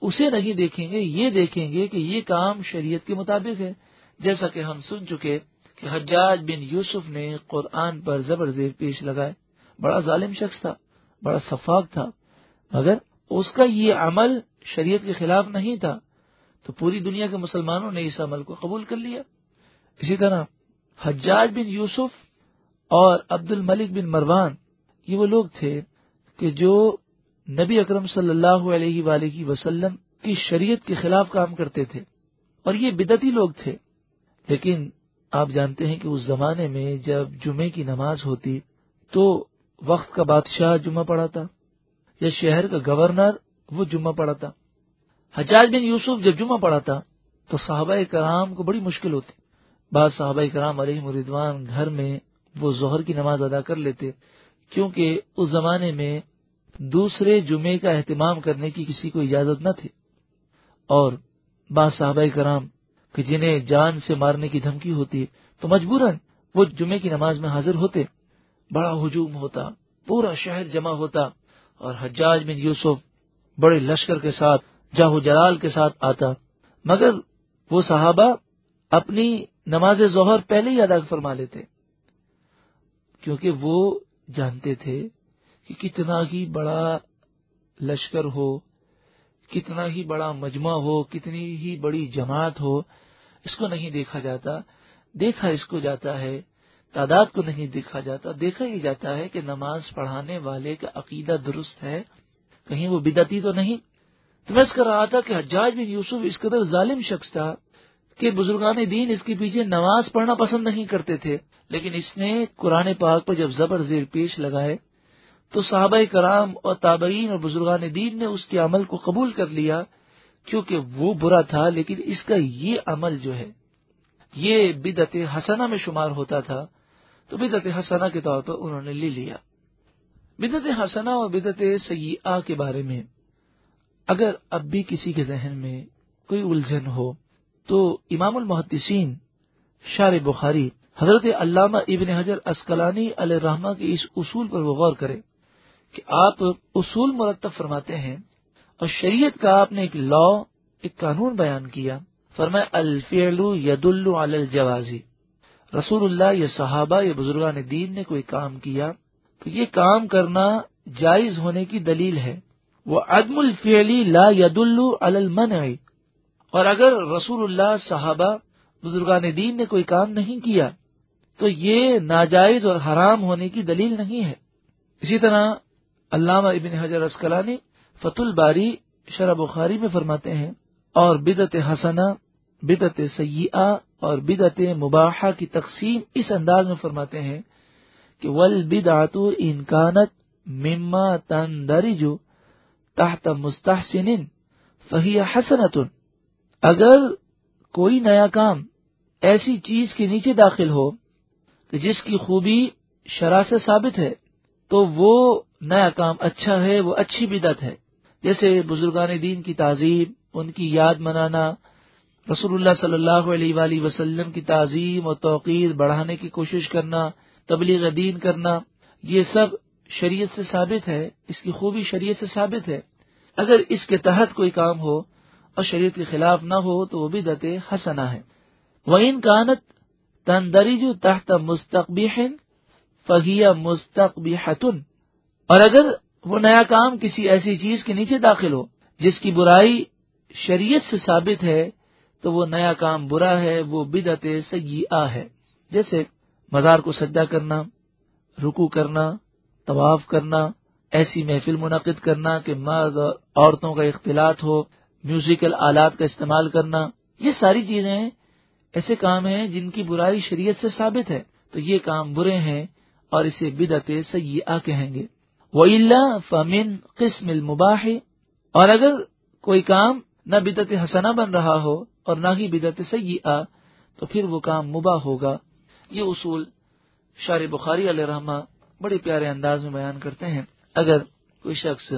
[SPEAKER 1] اسے نہیں دیکھیں گے، یہ دیکھیں گے کہ یہ کام شریعت کے مطابق ہے۔ جیسا کہ ہم سن چکے کہ حجاج بن یوسف نے قرآن پر زبر زیر پیش لگائے۔ بڑا ظالم شخص تھا، بڑا صفاق تھا، مگر اس کا یہ عمل شریعت کے خلاف نہیں تھا تو پوری دنیا کے مسلمانوں نے اس عمل کو قبول کر لیا۔ اسی طرح حجاج بن یوسف اور عبد الملک بن مروان، یہ وہ لوگ تھے کہ جو نبی اکرم صلی اللہ علیہ وآلہ وسلم کی شریعت کے خلاف کام کرتے تھے۔ اور یہ بدتی لوگ تھے۔ لیکن آپ جانتے ہیں کہ اس زمانے میں جب جمعے کی نماز ہوتی تو وقت کا بادشاہ جمعہ پڑھاتا۔ یا شہر کا گورنر وہ جمعہ پڑھاتا حجاج بن یوسف جب جمعہ پڑھاتا تو صحابہ کرام کو بڑی مشکل ہوتی۔ بعض صحابہ کرام علیہ مردوان گھر میں وہ ظہر کی نماز ادا کر لیتے کیونکہ اس زمانے میں دوسرے جمعے کا اہتمام کرنے کی کسی کو اجازت نہ تھی۔ اور بعض صحابہ کرام کہ جنہیں جان سے مارنے کی دھمکی ہوتی تو مجبوراً وہ جمعے کی نماز میں حاضر ہوتے۔ بڑا ہجوم ہوتا، پورا شہر جمع ہوتا۔ اور حجاج بن یوسف بڑے لشکر کے ساتھ، جاہو جلال کے ساتھ آتا۔ مگر وہ صحابہ اپنی نماز ظہر پہلے ہی ادا فرما لیتے، کیونکہ وہ جانتے تھے کہ کتنا ہی بڑا لشکر ہو، کتنا ہی بڑا مجمع ہو، کتنی ہی بڑی جماعت ہو، اس کو نہیں دیکھا جاتا۔ دیکھا اس کو جاتا ہے تعداد کو نہیں دیکھا جاتا، دیکھا ہی جاتا ہے کہ نماز پڑھانے والے کا عقیدہ درست ہے، کہیں وہ بدتی تو نہیں؟ تو میں اس کر رہا تھا کہ حجاج بن یوسف اس قدر ظالم شخص تھا کہ بزرگان دین اس کے پیچھے نماز پڑھنا پسند نہیں کرتے تھے، لیکن اس نے قرآن پاک پر جب زبر زیر پیش لگائے تو صحابہ کرام اور تابعین اور بزرگان دین نے اس کے عمل کو قبول کر لیا، کیونکہ وہ برا تھا، لیکن اس کا یہ عمل جو ہے، یہ بدت حسنہ میں شمار ہوتا تھا۔ تو بدت حسنہ کے طور پر انہوں نے لے لیا۔ بدت حسنہ اور بدت سیاح کے بارے میں اگر اب بھی کسی کے ذہن میں کوئی الجھن ہو، تو امام المحدثین شار بخاری، حضرت علامہ ابن حجر اسکلانی علیہ رحمہ کے اس اصول پر وہ غور کرے کہ آپ اصول مرتب فرماتے ہیں اور شریعت کا آپ نے ایک لا ایک قانون بیان کیا۔ فرمائے الفیل ید الجوازی رسول اللہ یا صحابہ یا بزرگان دین نے کوئی کام کیا تو یہ کام کرنا جائز ہونے کی دلیل ہے۔ وہ عدم الفیلی لا ید المن اور اگر رسول اللہ، صحابہ، بزرگان دین نے کوئی کام نہیں کیا تو یہ ناجائز اور حرام ہونے کی دلیل نہیں ہے۔ اسی طرح علامہ ابن حجر اسکلانی فت الباری شرح بخاری میں فرماتے ہیں، اور بدت حسنا بدت سیاح اور بدت مباحہ کی تقسیم اس انداز میں فرماتے ہیں کہ ول بدعت انکانت مما تندرجو تحت مستحسن فہی حسنت اگر کوئی نیا کام ایسی چیز کے نیچے داخل ہو کہ جس کی خوبی شرح سے ثابت ہے، تو وہ نیا کام اچھا ہے، وہ اچھی بدت ہے۔ جیسے بزرگان دین کی تعظیم، ان کی یاد منانا رسول اللہ صلی اللہ علیہ وآلہ وسلم کی تعظیم اور توقیر بڑھانے کی کوشش کرنا، تبلیغ دین کرنا، یہ سب شریعت سے ثابت ہے، اس کی خوبی شریعت سے ثابت ہے۔ اگر اس کے تحت کوئی کام ہو اور شریعت کے خلاف نہ ہو تو وہ بھی دت حسنا ہے۔ وہ ان کانت تندری جو تحت مستقبی فہیا مستقبی اور اگر وہ نیا کام کسی ایسی چیز کے نیچے داخل ہو، جس کی برائی شریعت سے ثابت ہے تو وہ نیا کام برا ہے، وہ بدعت سیاح ہے۔ جیسے مزار کو سجدہ کرنا رکو کرنا، طواف کرنا، ایسی محفل منعقد کرنا کہ مرد اور عورتوں کا اختلاط ہو میوزیکل آلات کا استعمال کرنا، یہ ساری چیزیں ایسے کام ہیں جن کی برائی شریعت سے ثابت ہے۔ تو یہ کام برے ہیں اور اسے بدعت سیاح کہیں گے۔ وہ اللہ فمن قسم المباح اور اگر کوئی کام نہ بدعت حسنا بن رہا ہو اور نہ ہی بدعت سیاح تو پھر وہ کام مباح ہوگا۔ یہ اصول شار بخاری علیہ رحمہ بڑے پیارے انداز میں بیان کرتے ہیں۔ اگر کوئی شخص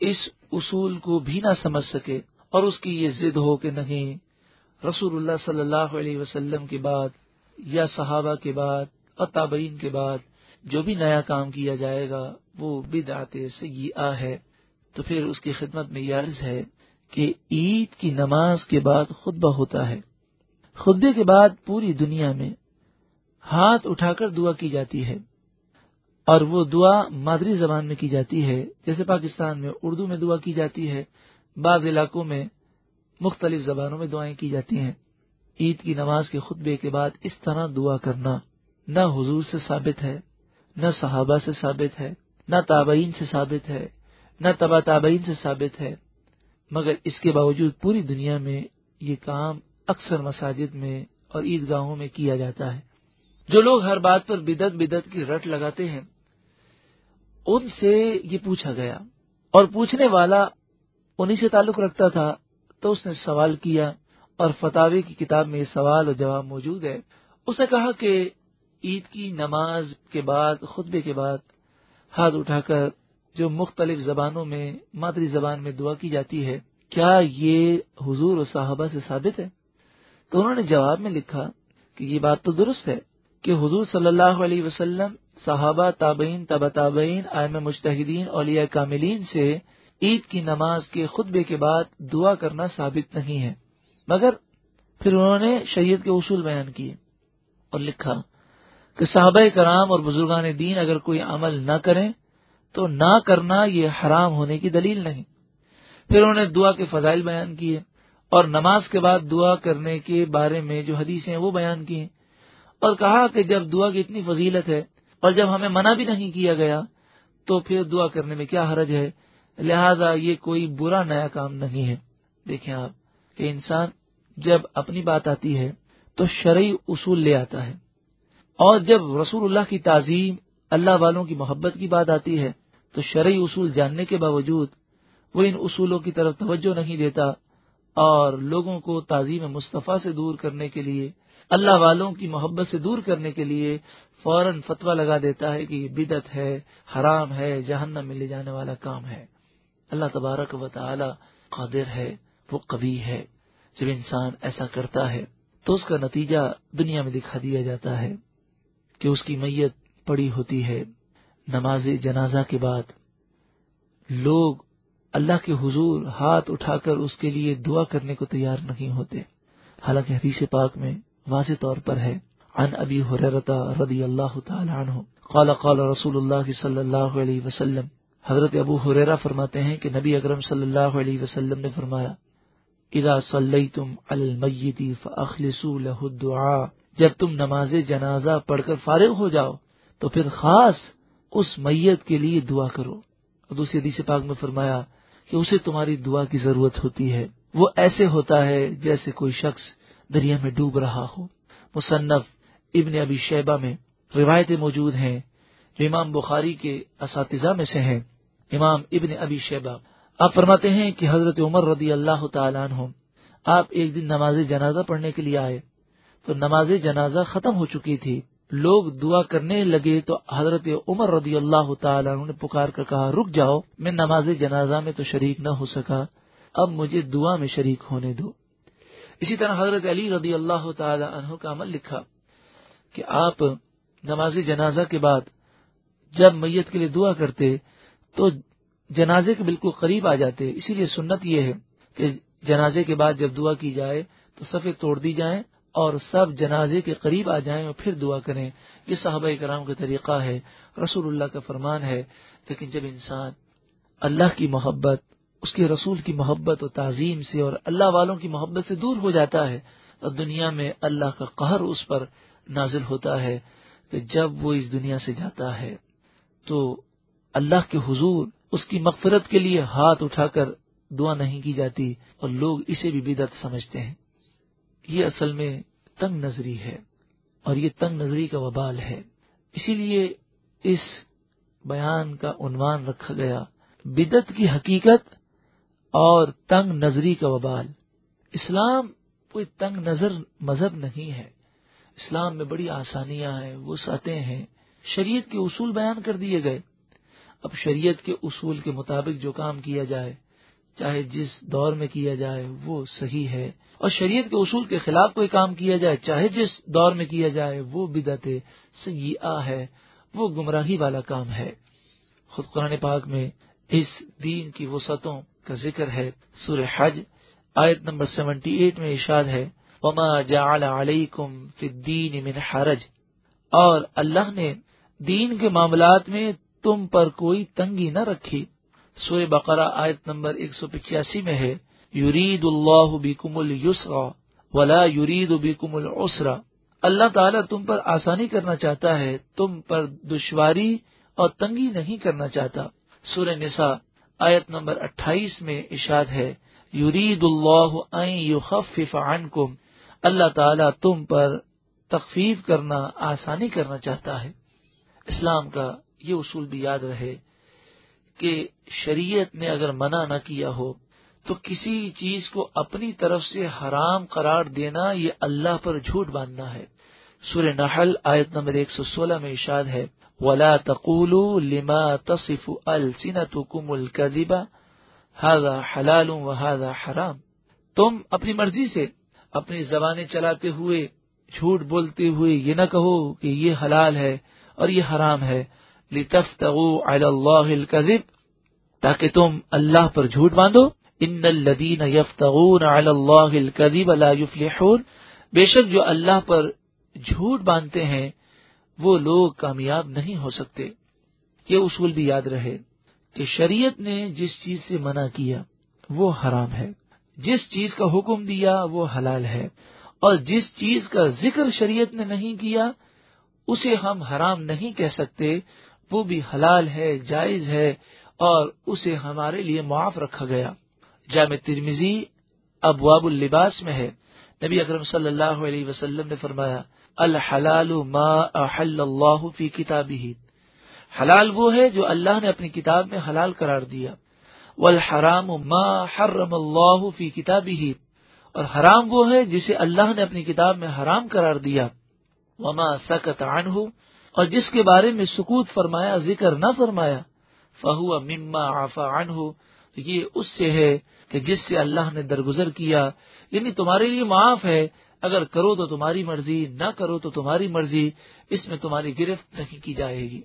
[SPEAKER 1] اس اصول کو بھی نہ سمجھ سکے اور اس کی یہ ضد ہو کہ نہیں، رسول اللہ صلی اللہ علیہ وسلم کے بعد یا صحابہ کے بعد اور تابعین کے بعد جو بھی نیا کام کیا جائے گا، وہ بدعت سیئہ ہے۔ تو پھر اس کی خدمت میں یہ عرض ہے کہ عید کی نماز کے بعد خطبہ ہوتا ہے۔ خطبے کے بعد پوری دنیا میں ہاتھ اٹھا کر دعا کی جاتی ہے۔ اور وہ دعا مادری زبان میں کی جاتی ہے، جیسے پاکستان میں اردو میں دعا کی جاتی ہے، بعض علاقوں میں مختلف زبانوں میں دعائیں کی جاتی ہیں۔ عید کی نماز کے خطبے کے بعد اس طرح دعا کرنا نہ حضور سے ثابت ہے، نہ صحابہ سے ثابت ہے، نہ تابعین سے ثابت ہے، نہ تبا تابعین سے ثابت ہے۔ مگر اس کے باوجود پوری دنیا میں یہ کام اکثر مساجد میں اور عیدگاہوں میں کیا جاتا ہے۔ جو لوگ ہر بات پر بدت بدت کی رٹ لگاتے ہیں، ان سے یہ پوچھا گیا اور پوچھنے والا انہی سے تعلق رکھتا تھا، تو اس نے سوال کیا اور فتح کی کتاب میں یہ سوال اور جواب موجود ہے۔ اس نے کہا کہ عید کی نماز کے بعد، خطبے کے بعد ہاتھ اٹھا کر جو مختلف زبانوں میں، مادری زبان میں دعا کی جاتی ہے، کیا یہ حضور و صحابہ سے ثابت ہے؟ تو انہوں نے جواب میں لکھا کہ یہ بات تو درست ہے کہ حضور صلی اللہ علیہ وسلم صحابہ، تابعین تبا تابعین آئم مشتحدین اولیاء کاملین سے عید کی نماز کے خطبے کے بعد دعا کرنا ثابت نہیں ہے۔ مگر پھر انہوں نے شریعت کے اصول بیان کیے اور لکھا کہ صحابہ کرام اور بزرگان دین اگر کوئی عمل نہ کریں تو نہ کرنا یہ حرام ہونے کی دلیل نہیں۔ پھر انہوں نے دعا کے فضائل بیان کیے اور نماز کے بعد دعا کرنے کے بارے میں جو حدیث ہیں وہ بیان کیے اور کہا کہ جب دعا کی اتنی فضیلت ہے اور جب ہمیں منع بھی نہیں کیا گیا تو پھر دعا کرنے میں کیا حرج ہے؟ لہذا یہ کوئی برا نیا کام نہیں ہے۔ دیکھیں آپ کہ انسان جب اپنی بات آتی ہے تو شرعی اصول لے آتا ہے اور جب رسول اللہ کی تعظیم اللہ والوں کی محبت کی بات آتی ہے تو شرعی اصول جاننے کے باوجود وہ ان اصولوں کی طرف توجہ نہیں دیتا اور لوگوں کو تعظیم مصطفیٰ سے دور کرنے کے لیے، اللہ والوں کی محبت سے دور کرنے کے لیے فوراً فتوا لگا دیتا ہے کہ یہ بدت ہے، حرام ہے، جہنم میں لے جانے والا کام ہے۔ اللہ تبارک و تعالی قادر ہے، وہ قوی ہے۔ جب انسان ایسا کرتا ہے تو اس کا نتیجہ دنیا میں دکھا دیا جاتا ہے کہ اس کی میت پڑی ہوتی ہے۔ نماز جنازہ کے بعد لوگ اللہ کے حضور ہاتھ اٹھا کر اس کے لیے دعا کرنے کو تیار نہیں ہوتے۔ حالانکہ حدیث پاک میں واضح طور پر ہے۔ عن ابی حریرتا رضی اللہ تعالی عنہ قال قال رسول اللہ صلی اللہ علیہ وسلم۔ حضرت ابو حریرا فرماتے ہیں کہ نبی اکرم صلی اللہ علیہ وسلم نے فرمایا، اذا صلیتم علی المیت فاخلصوا له الدعاء۔ جب تم نماز جنازہ پڑھ کر فارغ ہو جاؤ، تو پھر خاص اس میت کے لیے دعا کرو۔ اور دوسری حدیث پاک میں فرمایا کہ اسے تمہاری دعا کی ضرورت ہوتی ہے۔ وہ ایسے ہوتا ہے جیسے کوئی شخص دریا میں ڈوب رہا ہو۔ مصنف ابن ابی شیبہ میں روایتیں موجود ہیں جو امام بخاری کے اساتذہ میں سے ہیں۔ امام ابن ابی شیبہ، آپ فرماتے ہیں کہ حضرت عمر رضی اللہ تعالیٰ عنہ، آپ ایک دن نماز جنازہ پڑھنے کے لیے آئے۔ تو نماز جنازہ ختم ہو چکی تھی۔ لوگ دعا کرنے لگے تو حضرت عمر رضی اللہ تعالیٰ نے پکار کر کہا، رک جاؤ، میں نماز جنازہ میں تو شریک نہ ہو سکا، اب مجھے دعا میں شریک ہونے دو۔ اسی طرح حضرت علی رضی اللہ تعالی عنہ کا عمل لکھا کہ آپ نماز جنازہ کے بعد جب میت کے لیے دعا کرتے تو جنازے کے بالکل قریب آ جاتے۔ اسی لیے سنت یہ ہے کہ جنازے کے بعد جب دعا کی جائے تو سفید توڑ دی جائیں اور سب جنازے کے قریب آ جائیں اور پھر دعا کریں۔ یہ صحابہ کرام کا طریقہ ہے، رسول اللہ کا فرمان ہے۔ لیکن جب انسان اللہ کی محبت، اس کے رسول کی محبت و تعظیم سے اور اللہ والوں کی محبت سے دور ہو جاتا ہے اور دنیا میں اللہ کا قہر اس پر نازل ہوتا ہے کہ جب وہ اس دنیا سے جاتا ہے، تو اللہ کے حضور اس کی مغفرت کے لیے ہاتھ اٹھا کر دعا نہیں کی جاتی اور لوگ اسے بھی بدت سمجھتے ہیں۔ یہ اصل میں تنگ نظری ہے اور یہ تنگ نظری کا وبال ہے۔ اسی لیے اس بیان کا عنوان رکھا گیا بدت کی حقیقت اور تنگ نظری کا وبال۔ اسلام کوئی تنگ نظر مذہب نہیں ہے۔ اسلام میں بڑی آسانیاں ہیں، وہ سطح ہیں۔ شریعت کے اصول بیان کر دیے گئے۔ اب شریعت کے اصول کے مطابق جو کام کیا جائے چاہے جس دور میں کیا جائے وہ صحیح ہے۔ اور شریعت کے اصول کے خلاف کوئی کام کیا جائے، چاہے جس دور میں کیا جائے وہ بدعت سیاح ہے، وہ گمراہی والا کام ہے۔ خود قرآن پاک میں اس دین کی وسعتوں کا ذکر ہے۔ سور حج آیت نمبر سیونٹی ایٹ میں ارشاد ہے، وما جعل علیکم فی الدین من حرج۔ اور اللہ نے دین کے معاملات میں تم پر کوئی تنگی نہ رکھی۔ سورہ بقرہ آیت نمبر ایک سو پچاسی میں ہے یورید اللہ بیکم السرا ولا یورید بیکم العسرا۔ اللہ تعالیٰ تم پر آسانی کرنا چاہتا ہے، تم پر دشواری اور تنگی نہیں کرنا چاہتا۔ سورہ نساء آیت نمبر اٹھائیس میں اشاد ہے یورید اللہ یخفف عنکم۔ اللہ تعالیٰ تم پر تخفیف کرنا آسانی کرنا چاہتا ہے۔ اسلام کا یہ اصول بھی یاد رہے۔ کہ شریعت نے اگر منع نہ کیا ہو، تو کسی چیز کو اپنی طرف سے حرام قرار دینا یہ اللہ پر جھوٹ باندھنا ہے۔ سورہ نحل آیت نمبر ایک سو سولہ میں اشاد ہے، ولا تقول لما تصف السنتكم الكذب، هذا حلال وهذا حرام۔ تم اپنی مرضی سے اپنی زبانیں چلاتے ہوئے، جھوٹ بولتے ہوئے یہ نہ کہو کہ یہ حلال ہے اور یہ حرام ہے۔ لتفتغوا على الله الكذب تاکہ تم اللہ پر جھوٹ باندھو۔ ان الذين يفتغون على الله الكذب لا يفلحون۔ بے شک جو اللہ پر جھوٹ باندھتے ہیں، وہ لوگ کامیاب نہیں ہو سکتے۔ یہ اصول بھی یاد رہے کہ شریعت نے جس چیز سے منع کیا، وہ حرام ہے۔ جس چیز کا حکم دیا، وہ حلال ہے۔ اور جس چیز کا ذکر شریعت نے نہیں کیا، اسے ہم حرام نہیں کہہ سکتے۔ وہ بھی حلال ہے، جائز ہے۔ اور اسے ہمارے لیے معاف رکھا گیا۔ جامع ترمیزی ابواب اللباس میں ہے۔ نبی اکرم صلی اللہ علیہ وسلم نے فرمایا، الحلال ما احل اللہ فی کتابی حلال وہ ہے جو اللہ نے اپنی کتاب میں حلال قرار دیا۔ والحرام ما حرم اللہ فی کتابی اور حرام وہ ہے جسے اللہ نے اپنی کتاب میں حرام قرار دیا۔ وما سکت عنہ۔ اور جس کے بارے میں سکوت فرمایا، ذکر نہ فرمایا۔ فہو مما آفا عنہ۔ یہ اس سے ہے کہ جس سے اللہ نے درگزر کیا یعنی تمہارے لیے معاف ہے۔ اگر کرو تو تمہاری مرضی، نہ کرو تو تمہاری مرضی۔ اس میں تمہاری گرفت نہیں کی جائے گی۔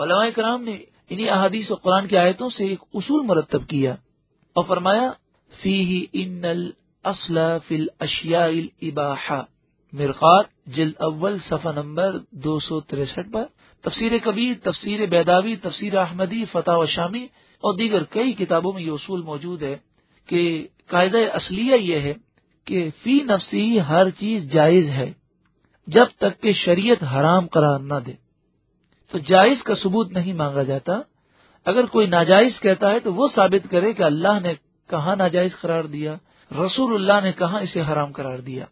[SPEAKER 1] علماء کرام نے انہیں احادیث و قرآن کی آیتوں سے ایک اصول مرتب کیا اور فرمایا فی ان فی الاشیاء الاباحہ۔ مرقات، جلد اول، صفحہ نمبر دو سو تریسٹھ پر۔ تفسیر کبیر، تفسیر بیداوی، تفسیر احمدی، فتح و شامی اور دیگر کئی کتابوں میں یہ اصول موجود ہے کہ قاعدہ اصلیہ یہ ہے کہ فی نفسی ہر چیز جائز ہے جب تک کہ شریعت حرام قرار نہ دے۔ تو جائز کا ثبوت نہیں مانگا جاتا۔ اگر کوئی ناجائز کہتا ہے تو وہ ثابت کرے کہ اللہ نے کہاں ناجائز قرار دیا، رسول اللہ نے کہاں اسے حرام قرار دیا۔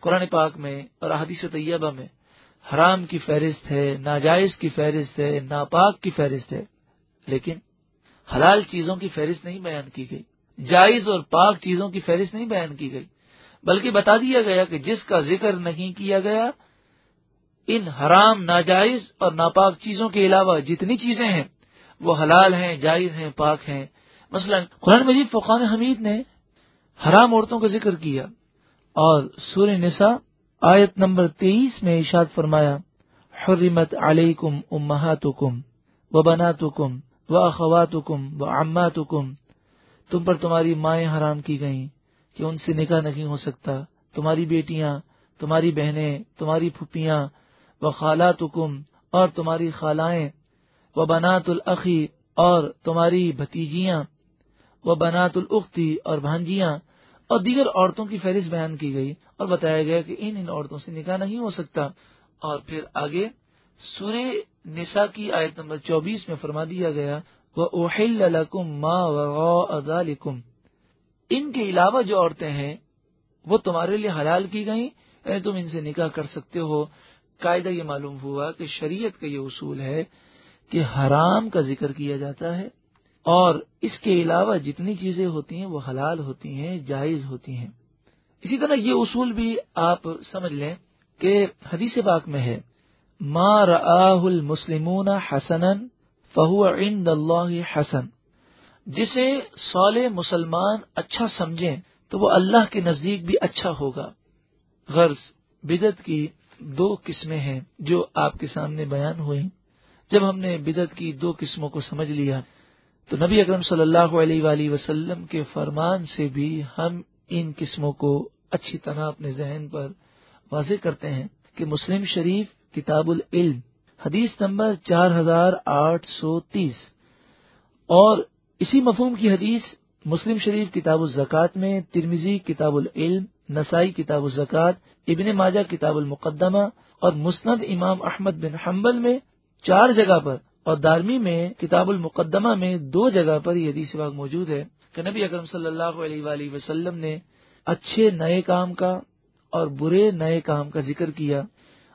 [SPEAKER 1] قرآن پاک میں اور احادیث طیبہ میں حرام کی فہرست ہے، ناجائز کی فہرست ہے، ناپاک کی فہرست ہے، لیکن حلال چیزوں کی فہرست نہیں بیان کی گئی۔ جائز اور پاک چیزوں کی فہرست نہیں بیان کی گئی۔ بلکہ بتا دیا گیا کہ جس کا ذکر نہیں کیا گیا، ان حرام، ناجائز اور ناپاک چیزوں کے علاوہ جتنی چیزیں ہیں، وہ حلال ہیں، جائز ہیں، پاک ہیں۔ مثلا قرآن مجید فقان حمید نے حرام عورتوں کا ذکر کیا اور سورہ نساء آیت نمبر تیئیس میں اشاد فرمایا، حرمت علیکم امہاتکم و بناتکم و اخواتکم و عماتکم تم پر تمہاری مائیں حرام کی گئیں کہ ان سے نکاح نہیں ہو سکتا۔ تمہاری بیٹیاں، تمہاری بہنیں، تمہاری پھپیاں و خالاتکم اور تمہاری خالائیں و بنات العقی اور تمہاری بھتیجیاں و بنات الاختی اور بھانجیاں۔ اور دیگر عورتوں کی فہرست بیان کی گئی اور بتایا گیا کہ ان ان عورتوں سے نکاح نہیں ہو سکتا۔ اور پھر آگے سور نسا کی آیت نمبر چوبیس میں فرما دیا گیا وہ اوہل ان کے علاوہ جو عورتیں ہیں، وہ تمہارے لیے حلال کی گئیں یعنی تم ان سے نکاح کر سکتے ہو۔ قاعدہ یہ معلوم ہوا کہ شریعت کا یہ اصول ہے کہ حرام کا ذکر کیا جاتا ہے اور اس کے علاوہ جتنی چیزیں ہوتی ہیں وہ حلال ہوتی ہیں، جائز ہوتی ہیں۔ اسی طرح یہ اصول بھی آپ سمجھ لیں کہ حدیث پاک میں ہے، ما راہ المسلمون حسن فہو عند اللہ حسن۔ جسے سول مسلمان اچھا سمجھیں تو وہ اللہ کے نزدیک بھی اچھا ہوگا۔ غرض بدت کی دو قسمیں ہیں جو آپ کے سامنے بیان ہوئی جب ہم نے بدت کی دو قسموں کو سمجھ لیا تو نبی اکرم صلی اللہ علیہ وآلہ وسلم کے فرمان سے بھی ہم ان قسموں کو اچھی طرح اپنے ذہن پر واضح کرتے ہیں کہ مسلم شریف کتاب العلم، حدیث نمبر چار ہزار آٹھ سو تیس، اور اسی مفہوم کی حدیث مسلم شریف کتاب الزکات میں ترمیزی کتاب العلم، نسائی کتاب الزکات ابن ماجہ کتاب المقدمہ، اور مسند امام احمد بن حنبل میں چار جگہ پر اور دارمی میں، کتاب المقدمہ میں دو جگہ پر یہ حدیث باغ موجود ہے کہ نبی اکرم صلی اللہ علیہ وآلہ وسلم نے اچھے نئے کام کا اور برے نئے کام کا ذکر کیا۔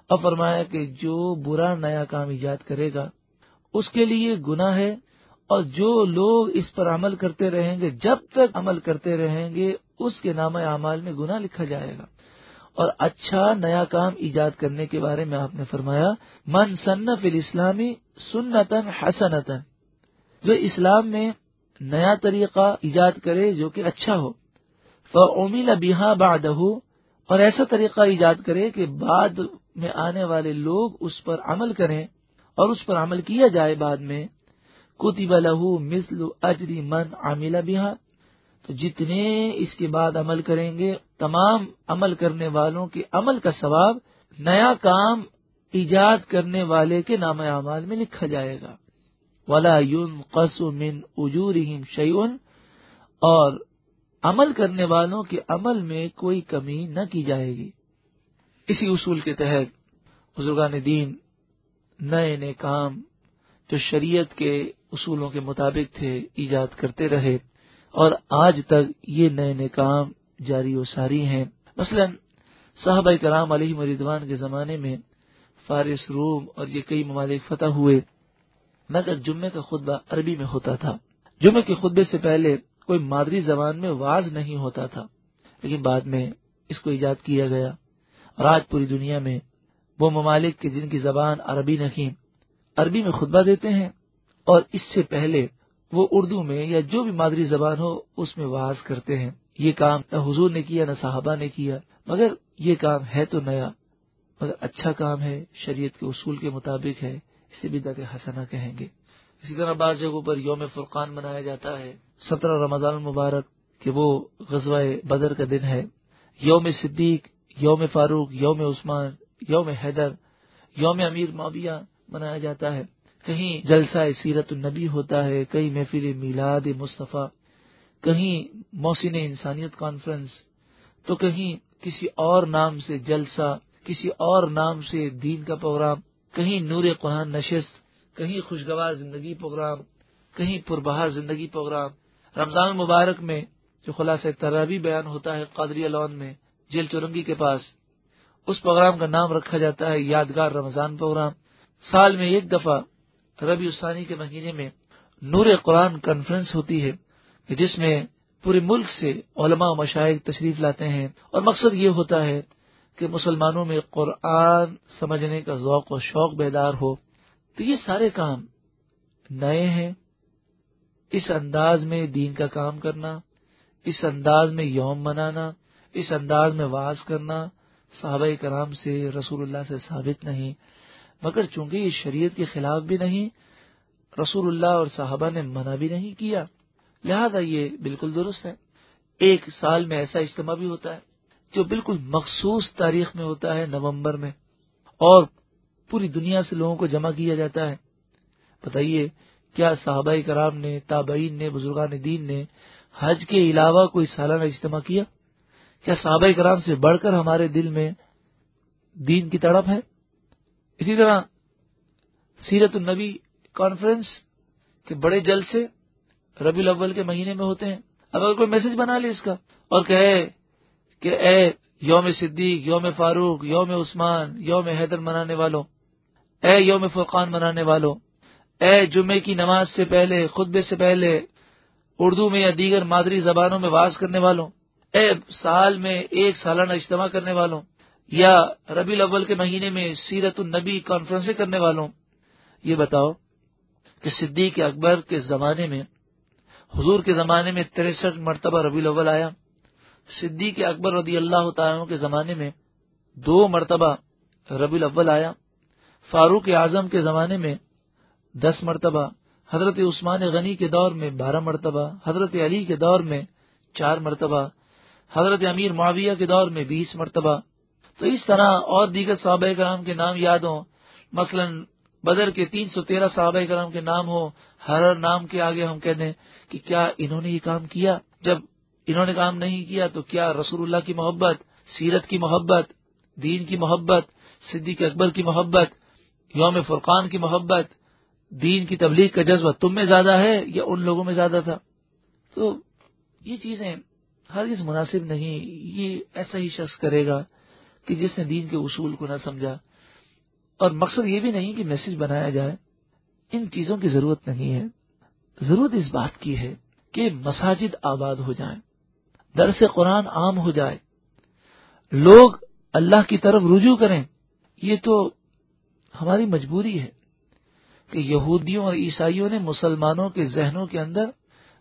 [SPEAKER 1] اور فرمایا کہ جو برا نیا کام ایجاد کرے گا، اس کے لیے گناہ ہے اور جو لوگ اس پر عمل کرتے رہیں گے، جب تک عمل کرتے رہیں گے، اس کے نام اعمال میں گناہ لکھا جائے گا۔ اور اچھا نیا کام ایجاد کرنے کے بارے میں آپ نے فرمایا، من صنف الاسلامی سنتن حسنتن جو اسلام میں نیا طریقہ ایجاد کرے جو کہ اچھا ہو فمیل بیہا بادہ اور ایسا طریقہ ایجاد کرے کہ بعد میں آنے والے لوگ اس پر عمل کریں اور اس پر عمل کیا جائے بعد میں، کتب لہو مثل اجری من عاملہ بیہا تو جتنے اس کے بعد عمل کریں گے تمام عمل کرنے والوں کے عمل کا ثواب نیا کام ایجاد کرنے والے کے نام اعمال میں لکھا جائے گا۔ ولا یون من اجورہم شیون اور عمل کرنے والوں کے عمل میں کوئی کمی نہ کی جائے گی۔ اسی اصول کے تحت بزرگان دین نئے نئے کام جو شریعت کے اصولوں کے مطابق تھے ایجاد کرتے رہے اور آج تک یہ نئے نئے کام جاری و ساری ہیں۔ مثلا صحابہ کرام علیہ مریدوان کے زمانے میں فارس، روم اور یہ کئی ممالک فتح ہوئے، مگر جمعے کا خطبہ عربی میں ہوتا تھا۔ جمعے کے خطبے سے پہلے کوئی مادری زبان میں واز نہیں ہوتا تھا، لیکن بعد میں اس کو ایجاد کیا گیا۔ اور آج پوری دنیا میں وہ ممالک کے جن کی زبان عربی نہیں، عربی میں خطبہ دیتے ہیں اور اس سے پہلے وہ اردو میں یا جو بھی مادری زبان ہو، اس میں واز کرتے ہیں۔ یہ کام نہ حضور نے کیا، نہ صحابہ نے کیا، مگر یہ کام ہے تو نیا، مگر اچھا کام ہے، شریعت کے اصول کے مطابق ہے اسے بھی دت حسنا کہیں گے۔ اسی طرح بعض جگہوں پر یوم فرقان منایا جاتا ہے۔ سترہ رمضان المبارک کہ وہ غزوہ بدر کا دن ہے۔ یوم صدیق، یوم فاروق، یوم عثمان، یوم حیدر، یوم امیر معاویہ منایا جاتا ہے۔ کہیں جلسہ سیرت النبی ہوتا ہے، کہیں محفل میلاد مصطفیٰ۔ کہیں موسن انسانیت کانفرنس تو کہیں کسی اور نام سے جلسہ، کسی اور نام سے دین کا پروگرام کہیں نور قرآن نشست، کہیں خوشگوار زندگی پروگرام کہیں پربہار زندگی پروگرام رمضان المبارک میں جو خلاصہ ترابی بیان ہوتا ہے قادری لون میں، جیل چورنگی کے پاس، اس پروگرام کا نام رکھا جاتا ہے یادگار رمضان پروگرام سال میں ایک دفعہ ربی اسانی کے مہینے میں نور قرآن کانفرنس ہوتی ہے۔ جس میں پورے ملک سے علماء و مشاہد تشریف لاتے ہیں اور مقصد یہ ہوتا ہے کہ مسلمانوں میں قرآن سمجھنے کا ذوق و شوق بیدار ہو۔ تو یہ سارے کام نئے ہیں۔ اس انداز میں دین کا کام کرنا، اس انداز میں یوم منانا، اس انداز میں واز کرنا صحابہ کرام سے رسول اللہ سے ثابت نہیں۔ مگر چونکہ یہ شریعت کے خلاف بھی نہیں، رسول اللہ اور صحابہ نے منع بھی نہیں کیا۔ لہذا یہ بالکل درست ہے۔ ایک سال میں ایسا اجتماع بھی ہوتا ہے جو بالکل مخصوص تاریخ میں ہوتا ہے نومبر میں اور پوری دنیا سے لوگوں کو جمع کیا جاتا ہے۔ بتائیے، کیا صحابہ کرام نے، تابعین نے، بزرگان دین نے حج کے علاوہ کوئی سالانہ اجتماع کیا؟ کیا صحابہ کرام سے بڑھ کر ہمارے دل میں دین کی تڑپ ہے؟ اسی طرح سیرت النبی کانفرنس کے بڑے جل سے ربی الاول کے مہینے میں ہوتے ہیں۔ اب اگر کوئی میسج بنا لے اس کا اور کہے کہ اے یوم صدیق، یوم فاروق، یوم عثمان، یوم حیدر منانے والوں، اے یوم فرقان منانے والوں، اے جمعے کی نماز سے پہلے، خطبے سے پہلے، اردو میں یا دیگر مادری زبانوں میں واز کرنے والوں، اے سال میں ایک سالانہ اجتماع کرنے والوں، یا ربی الاول کے مہینے میں سیرت النبی کانفرنسیں کرنے والوں، یہ بتاؤ کہ صدیق اکبر کے زمانے میں حضور کے زمانے میں تریسٹھ مرتبہ ربی الاول آیا۔ صدیق اکبر رضی اللہ تعالیٰ کے زمانے میں دو مرتبہ ربی الاول آیا۔ فاروق اعظم کے زمانے میں دس مرتبہ، حضرت عثمان غنی کے دور میں بارہ مرتبہ، حضرت علی کے دور میں چار مرتبہ، حضرت امیر معاویہ کے دور میں بیس مرتبہ۔ تو اس طرح اور دیگر صحابہ کرام کے نام یاد ہوں۔ مثلا بدر کے تین سو تیرہ صحابہ کرام کے نام ہو ہر نام کے آگے ہم کہہ دیں کہ کیا انہوں نے یہ کام کیا؟ جب انہوں نے کام نہیں کیا تو کیا رسول اللہ کی محبت، سیرت کی محبت، دین کی محبت، صدیق اکبر کی محبت، یوم فرقان کی محبت، دین کی تبلیغ کا جذبہ تم میں زیادہ ہے یا ان لوگوں میں زیادہ تھا؟ تو یہ چیزیں ہر چیز مناسب نہیں، یہ ایسا ہی شخص کرے گا کہ جس نے دین کے اصول کو نہ سمجھا۔ اور مقصد یہ بھی نہیں کہ میسج بنایا جائے۔ ان چیزوں کی ضرورت نہیں ہے۔ ضرورت اس بات کی ہے کہ مساجد آباد ہو جائیں۔ درس قرآن عام ہو جائے۔ لوگ اللہ کی طرف رجوع کریں۔ یہ تو ہماری مجبوری ہے کہ یہودیوں اور عیسائیوں نے مسلمانوں کے ذہنوں کے اندر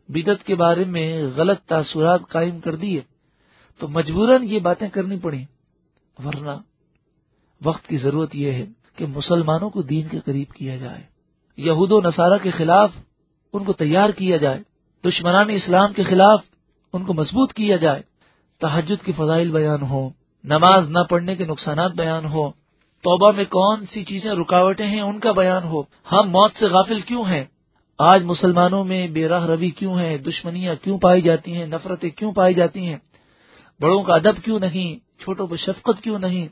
[SPEAKER 1] بدت کے بارے میں غلط تاثرات قائم کر دیے تو مجبوراً یہ باتیں کرنی پڑیں۔ ورنہ وقت کی ضرورت یہ ہے۔ کہ مسلمانوں کو دین کے قریب کیا جائے، یہود و نصارہ کے خلاف ان کو تیار کیا جائے، دشمنان اسلام کے خلاف ان کو مضبوط کیا جائے تحجد کی فضائل بیان ہو نماز نہ پڑھنے کے نقصانات بیان ہو توبہ میں کون سی چیزیں رکاوٹیں ہیں ان کا بیان ہو، ہم موت سے غافل کیوں ہیں؟ آج مسلمانوں میں بے راہ روی کیوں ہے دشمنیاں کیوں پائی جاتی ہیں؟ نفرتیں کیوں پائی جاتی ہیں؟ بڑوں کا ادب کیوں نہیں؟ چھوٹوں پر شفقت کیوں نہیں؟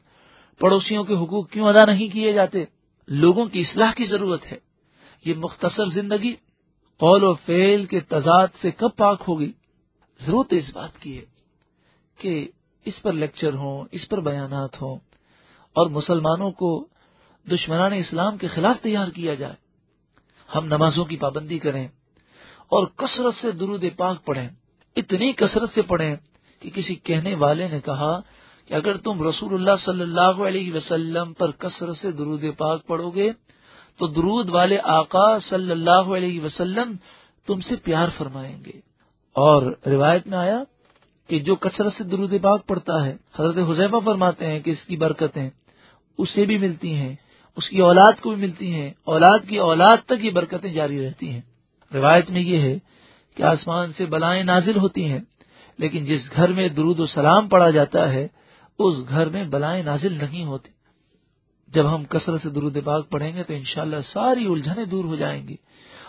[SPEAKER 1] پڑوسیوں کے حقوق کیوں ادا نہیں کیے جاتے؟ لوگوں کی اصلاح کی ضرورت ہے۔ یہ مختصر زندگی قول و فعل کے تضاد سے کب پاک ہوگی؟ ضرورت اس بات کی ہے کہ اس پر لیکچر ہوں، اس پر بیانات ہوں اور مسلمانوں کو دشمنان اسلام کے خلاف تیار کیا جائے۔ ہم نمازوں کی پابندی کریں اور کثرت سے درود پاک پڑھیں۔ اتنی کثرت سے پڑھیں کہ کسی کہنے والے نے کہا کہ اگر تم رسول اللہ صلی اللہ علیہ وسلم پر کثرت سے درود پاک پڑھو گے، تو درود والے آقا صلی اللہ علیہ وسلم تم سے پیار فرمائیں گے۔ اور روایت میں آیا کہ جو کثرت سے درود پاک پڑتا ہے، حضرت حذیفہ فرماتے ہیں کہ اس کی برکتیں اسے بھی ملتی ہیں، اس کی اولاد کو بھی ملتی ہیں، اولاد کی اولاد تک یہ برکتیں جاری رہتی ہیں۔ روایت میں یہ ہے کہ آسمان سے بلائیں نازل ہوتی ہیں، لیکن جس گھر میں درود و سلام پڑا جاتا ہے اس گھر میں بلائیں نازل نہیں ہوتی۔ جب ہم کثرت سے درود پاک پڑھیں گے تو انشاءاللہ ساری الجھنیں دور ہو جائیں گی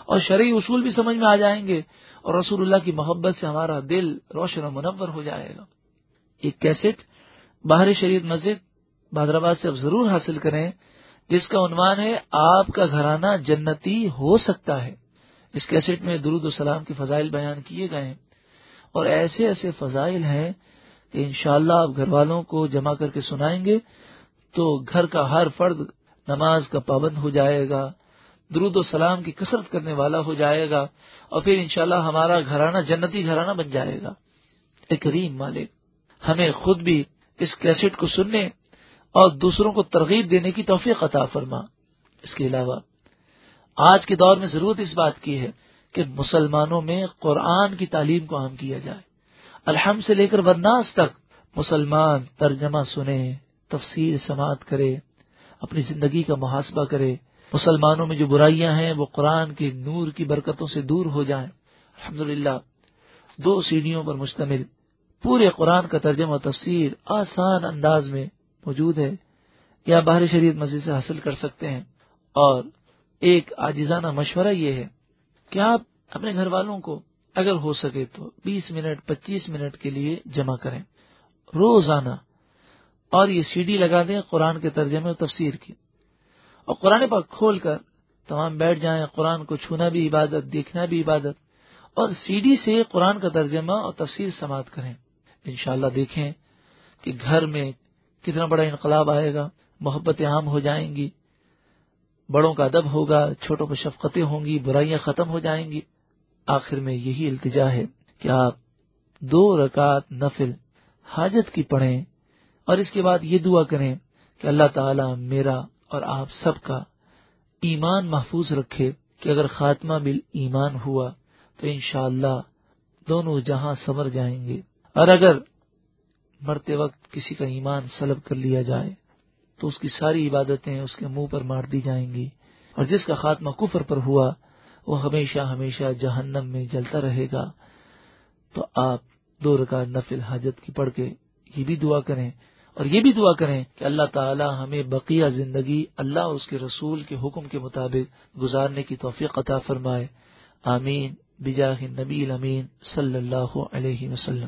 [SPEAKER 1] اور شرعی اصول بھی سمجھ میں آ جائیں گے اور رسول اللہ کی محبت سے ہمارا دل روشن و منور ہو جائے گا۔ ایک کیسٹ باہر شریعت مسجد بادرآباد سے اب ضرور حاصل کریں، جس کا عنوان ہے آپ کا گھرانہ جنتی ہو سکتا ہے۔ اس کیسٹ میں درود السلام کے فضائل بیان کیے گئے ہیں اور ایسے ایسے فضائل ہیں کہ انشاءاللہ آپ گھر والوں کو جمع کر کے سنائیں گے تو گھر کا ہر فرد نماز کا پابند ہو جائے گا، درود و سلام کی کثرت کرنے والا ہو جائے گا اور پھر انشاءاللہ ہمارا گھرانہ جنتی گھرانہ بن جائے گا۔ ایک کریم مالک، ہمیں خود بھی اس کیسٹ کو سننے اور دوسروں کو ترغیب دینے کی توفیق عطا فرما۔ اس کے علاوہ، آج کے دور میں ضرورت اس بات کی ہے کہ مسلمانوں میں قرآن کی تعلیم کو عام کیا جائے۔ الحم سے لے کر ورناس تک مسلمان ترجمہ سنے، تفسیر سماعت کرے، اپنی زندگی کا محاسبہ کرے۔ مسلمانوں میں جو برائیاں ہیں، وہ قرآن کے نور کی برکتوں سے دور ہو جائیں۔ الحمد دو سیڑھیوں پر مشتمل۔ پورے قرآن کا ترجمہ تفسیر آسان انداز میں موجود ہے۔ یا باہر شریعت مسجد سے حاصل کر سکتے ہیں۔ اور ایک آجزانہ مشورہ یہ ہے کہ آپ اپنے گھر والوں کو اگر ہو سکے تو بیس منٹ، پچیس منٹ کے لیے جمع کریں۔ روزانہ۔ اور یہ سی ڈی لگا دیں، قرآن کے ترجمے اور تفسیر کی۔ اور قرآن پاک کھول کر تمام بیٹھ جائیں، قرآن کو چھونا بھی عبادت، دیکھنا بھی عبادت۔ اور سی ڈی سے قرآن کا ترجمہ اور تفصیل سماعت کریں۔ انشاءاللہ دیکھیں کہ گھر میں کتنا بڑا انقلاب آئے گا۔ محبت عام ہو جائیں گی۔ بڑوں کا ادب ہوگا، چھوٹوں پر شفقتیں ہوں گی، برائیاں ختم ہو جائیں گی۔ آخر میں یہی التجا ہے کہ آپ دو رکعت نفل حاجت کی پڑھیں اور اس کے بعد یہ دعا کریں کہ اللہ تعالی میرا اور آپ سب کا ایمان محفوظ رکھے کہ اگر خاتمہ بل ایمان ہوا تو انشاءاللہ اللہ دونوں جہاں سمر جائیں گے اور اگر مرتے وقت کسی کا ایمان سلب کر لیا جائے تو اس کی ساری عبادتیں اس کے منہ پر مار دی جائیں گی اور جس کا خاتمہ کفر پر ہوا وہ ہمیشہ ہمیشہ جہنم میں جلتا رہے گا۔ تو آپ دو رکعت نفل حاجت کی پڑھ کے یہ بھی دعا کریں اور یہ بھی دعا کریں کہ اللہ تعالی ہمیں بقیہ زندگی اللہ اور اس کے رسول کے حکم کے مطابق گزارنے کی توفیق عطا فرمائے۔ آمین۔ بجاہ نبی امین صلی اللہ علیہ وسلم۔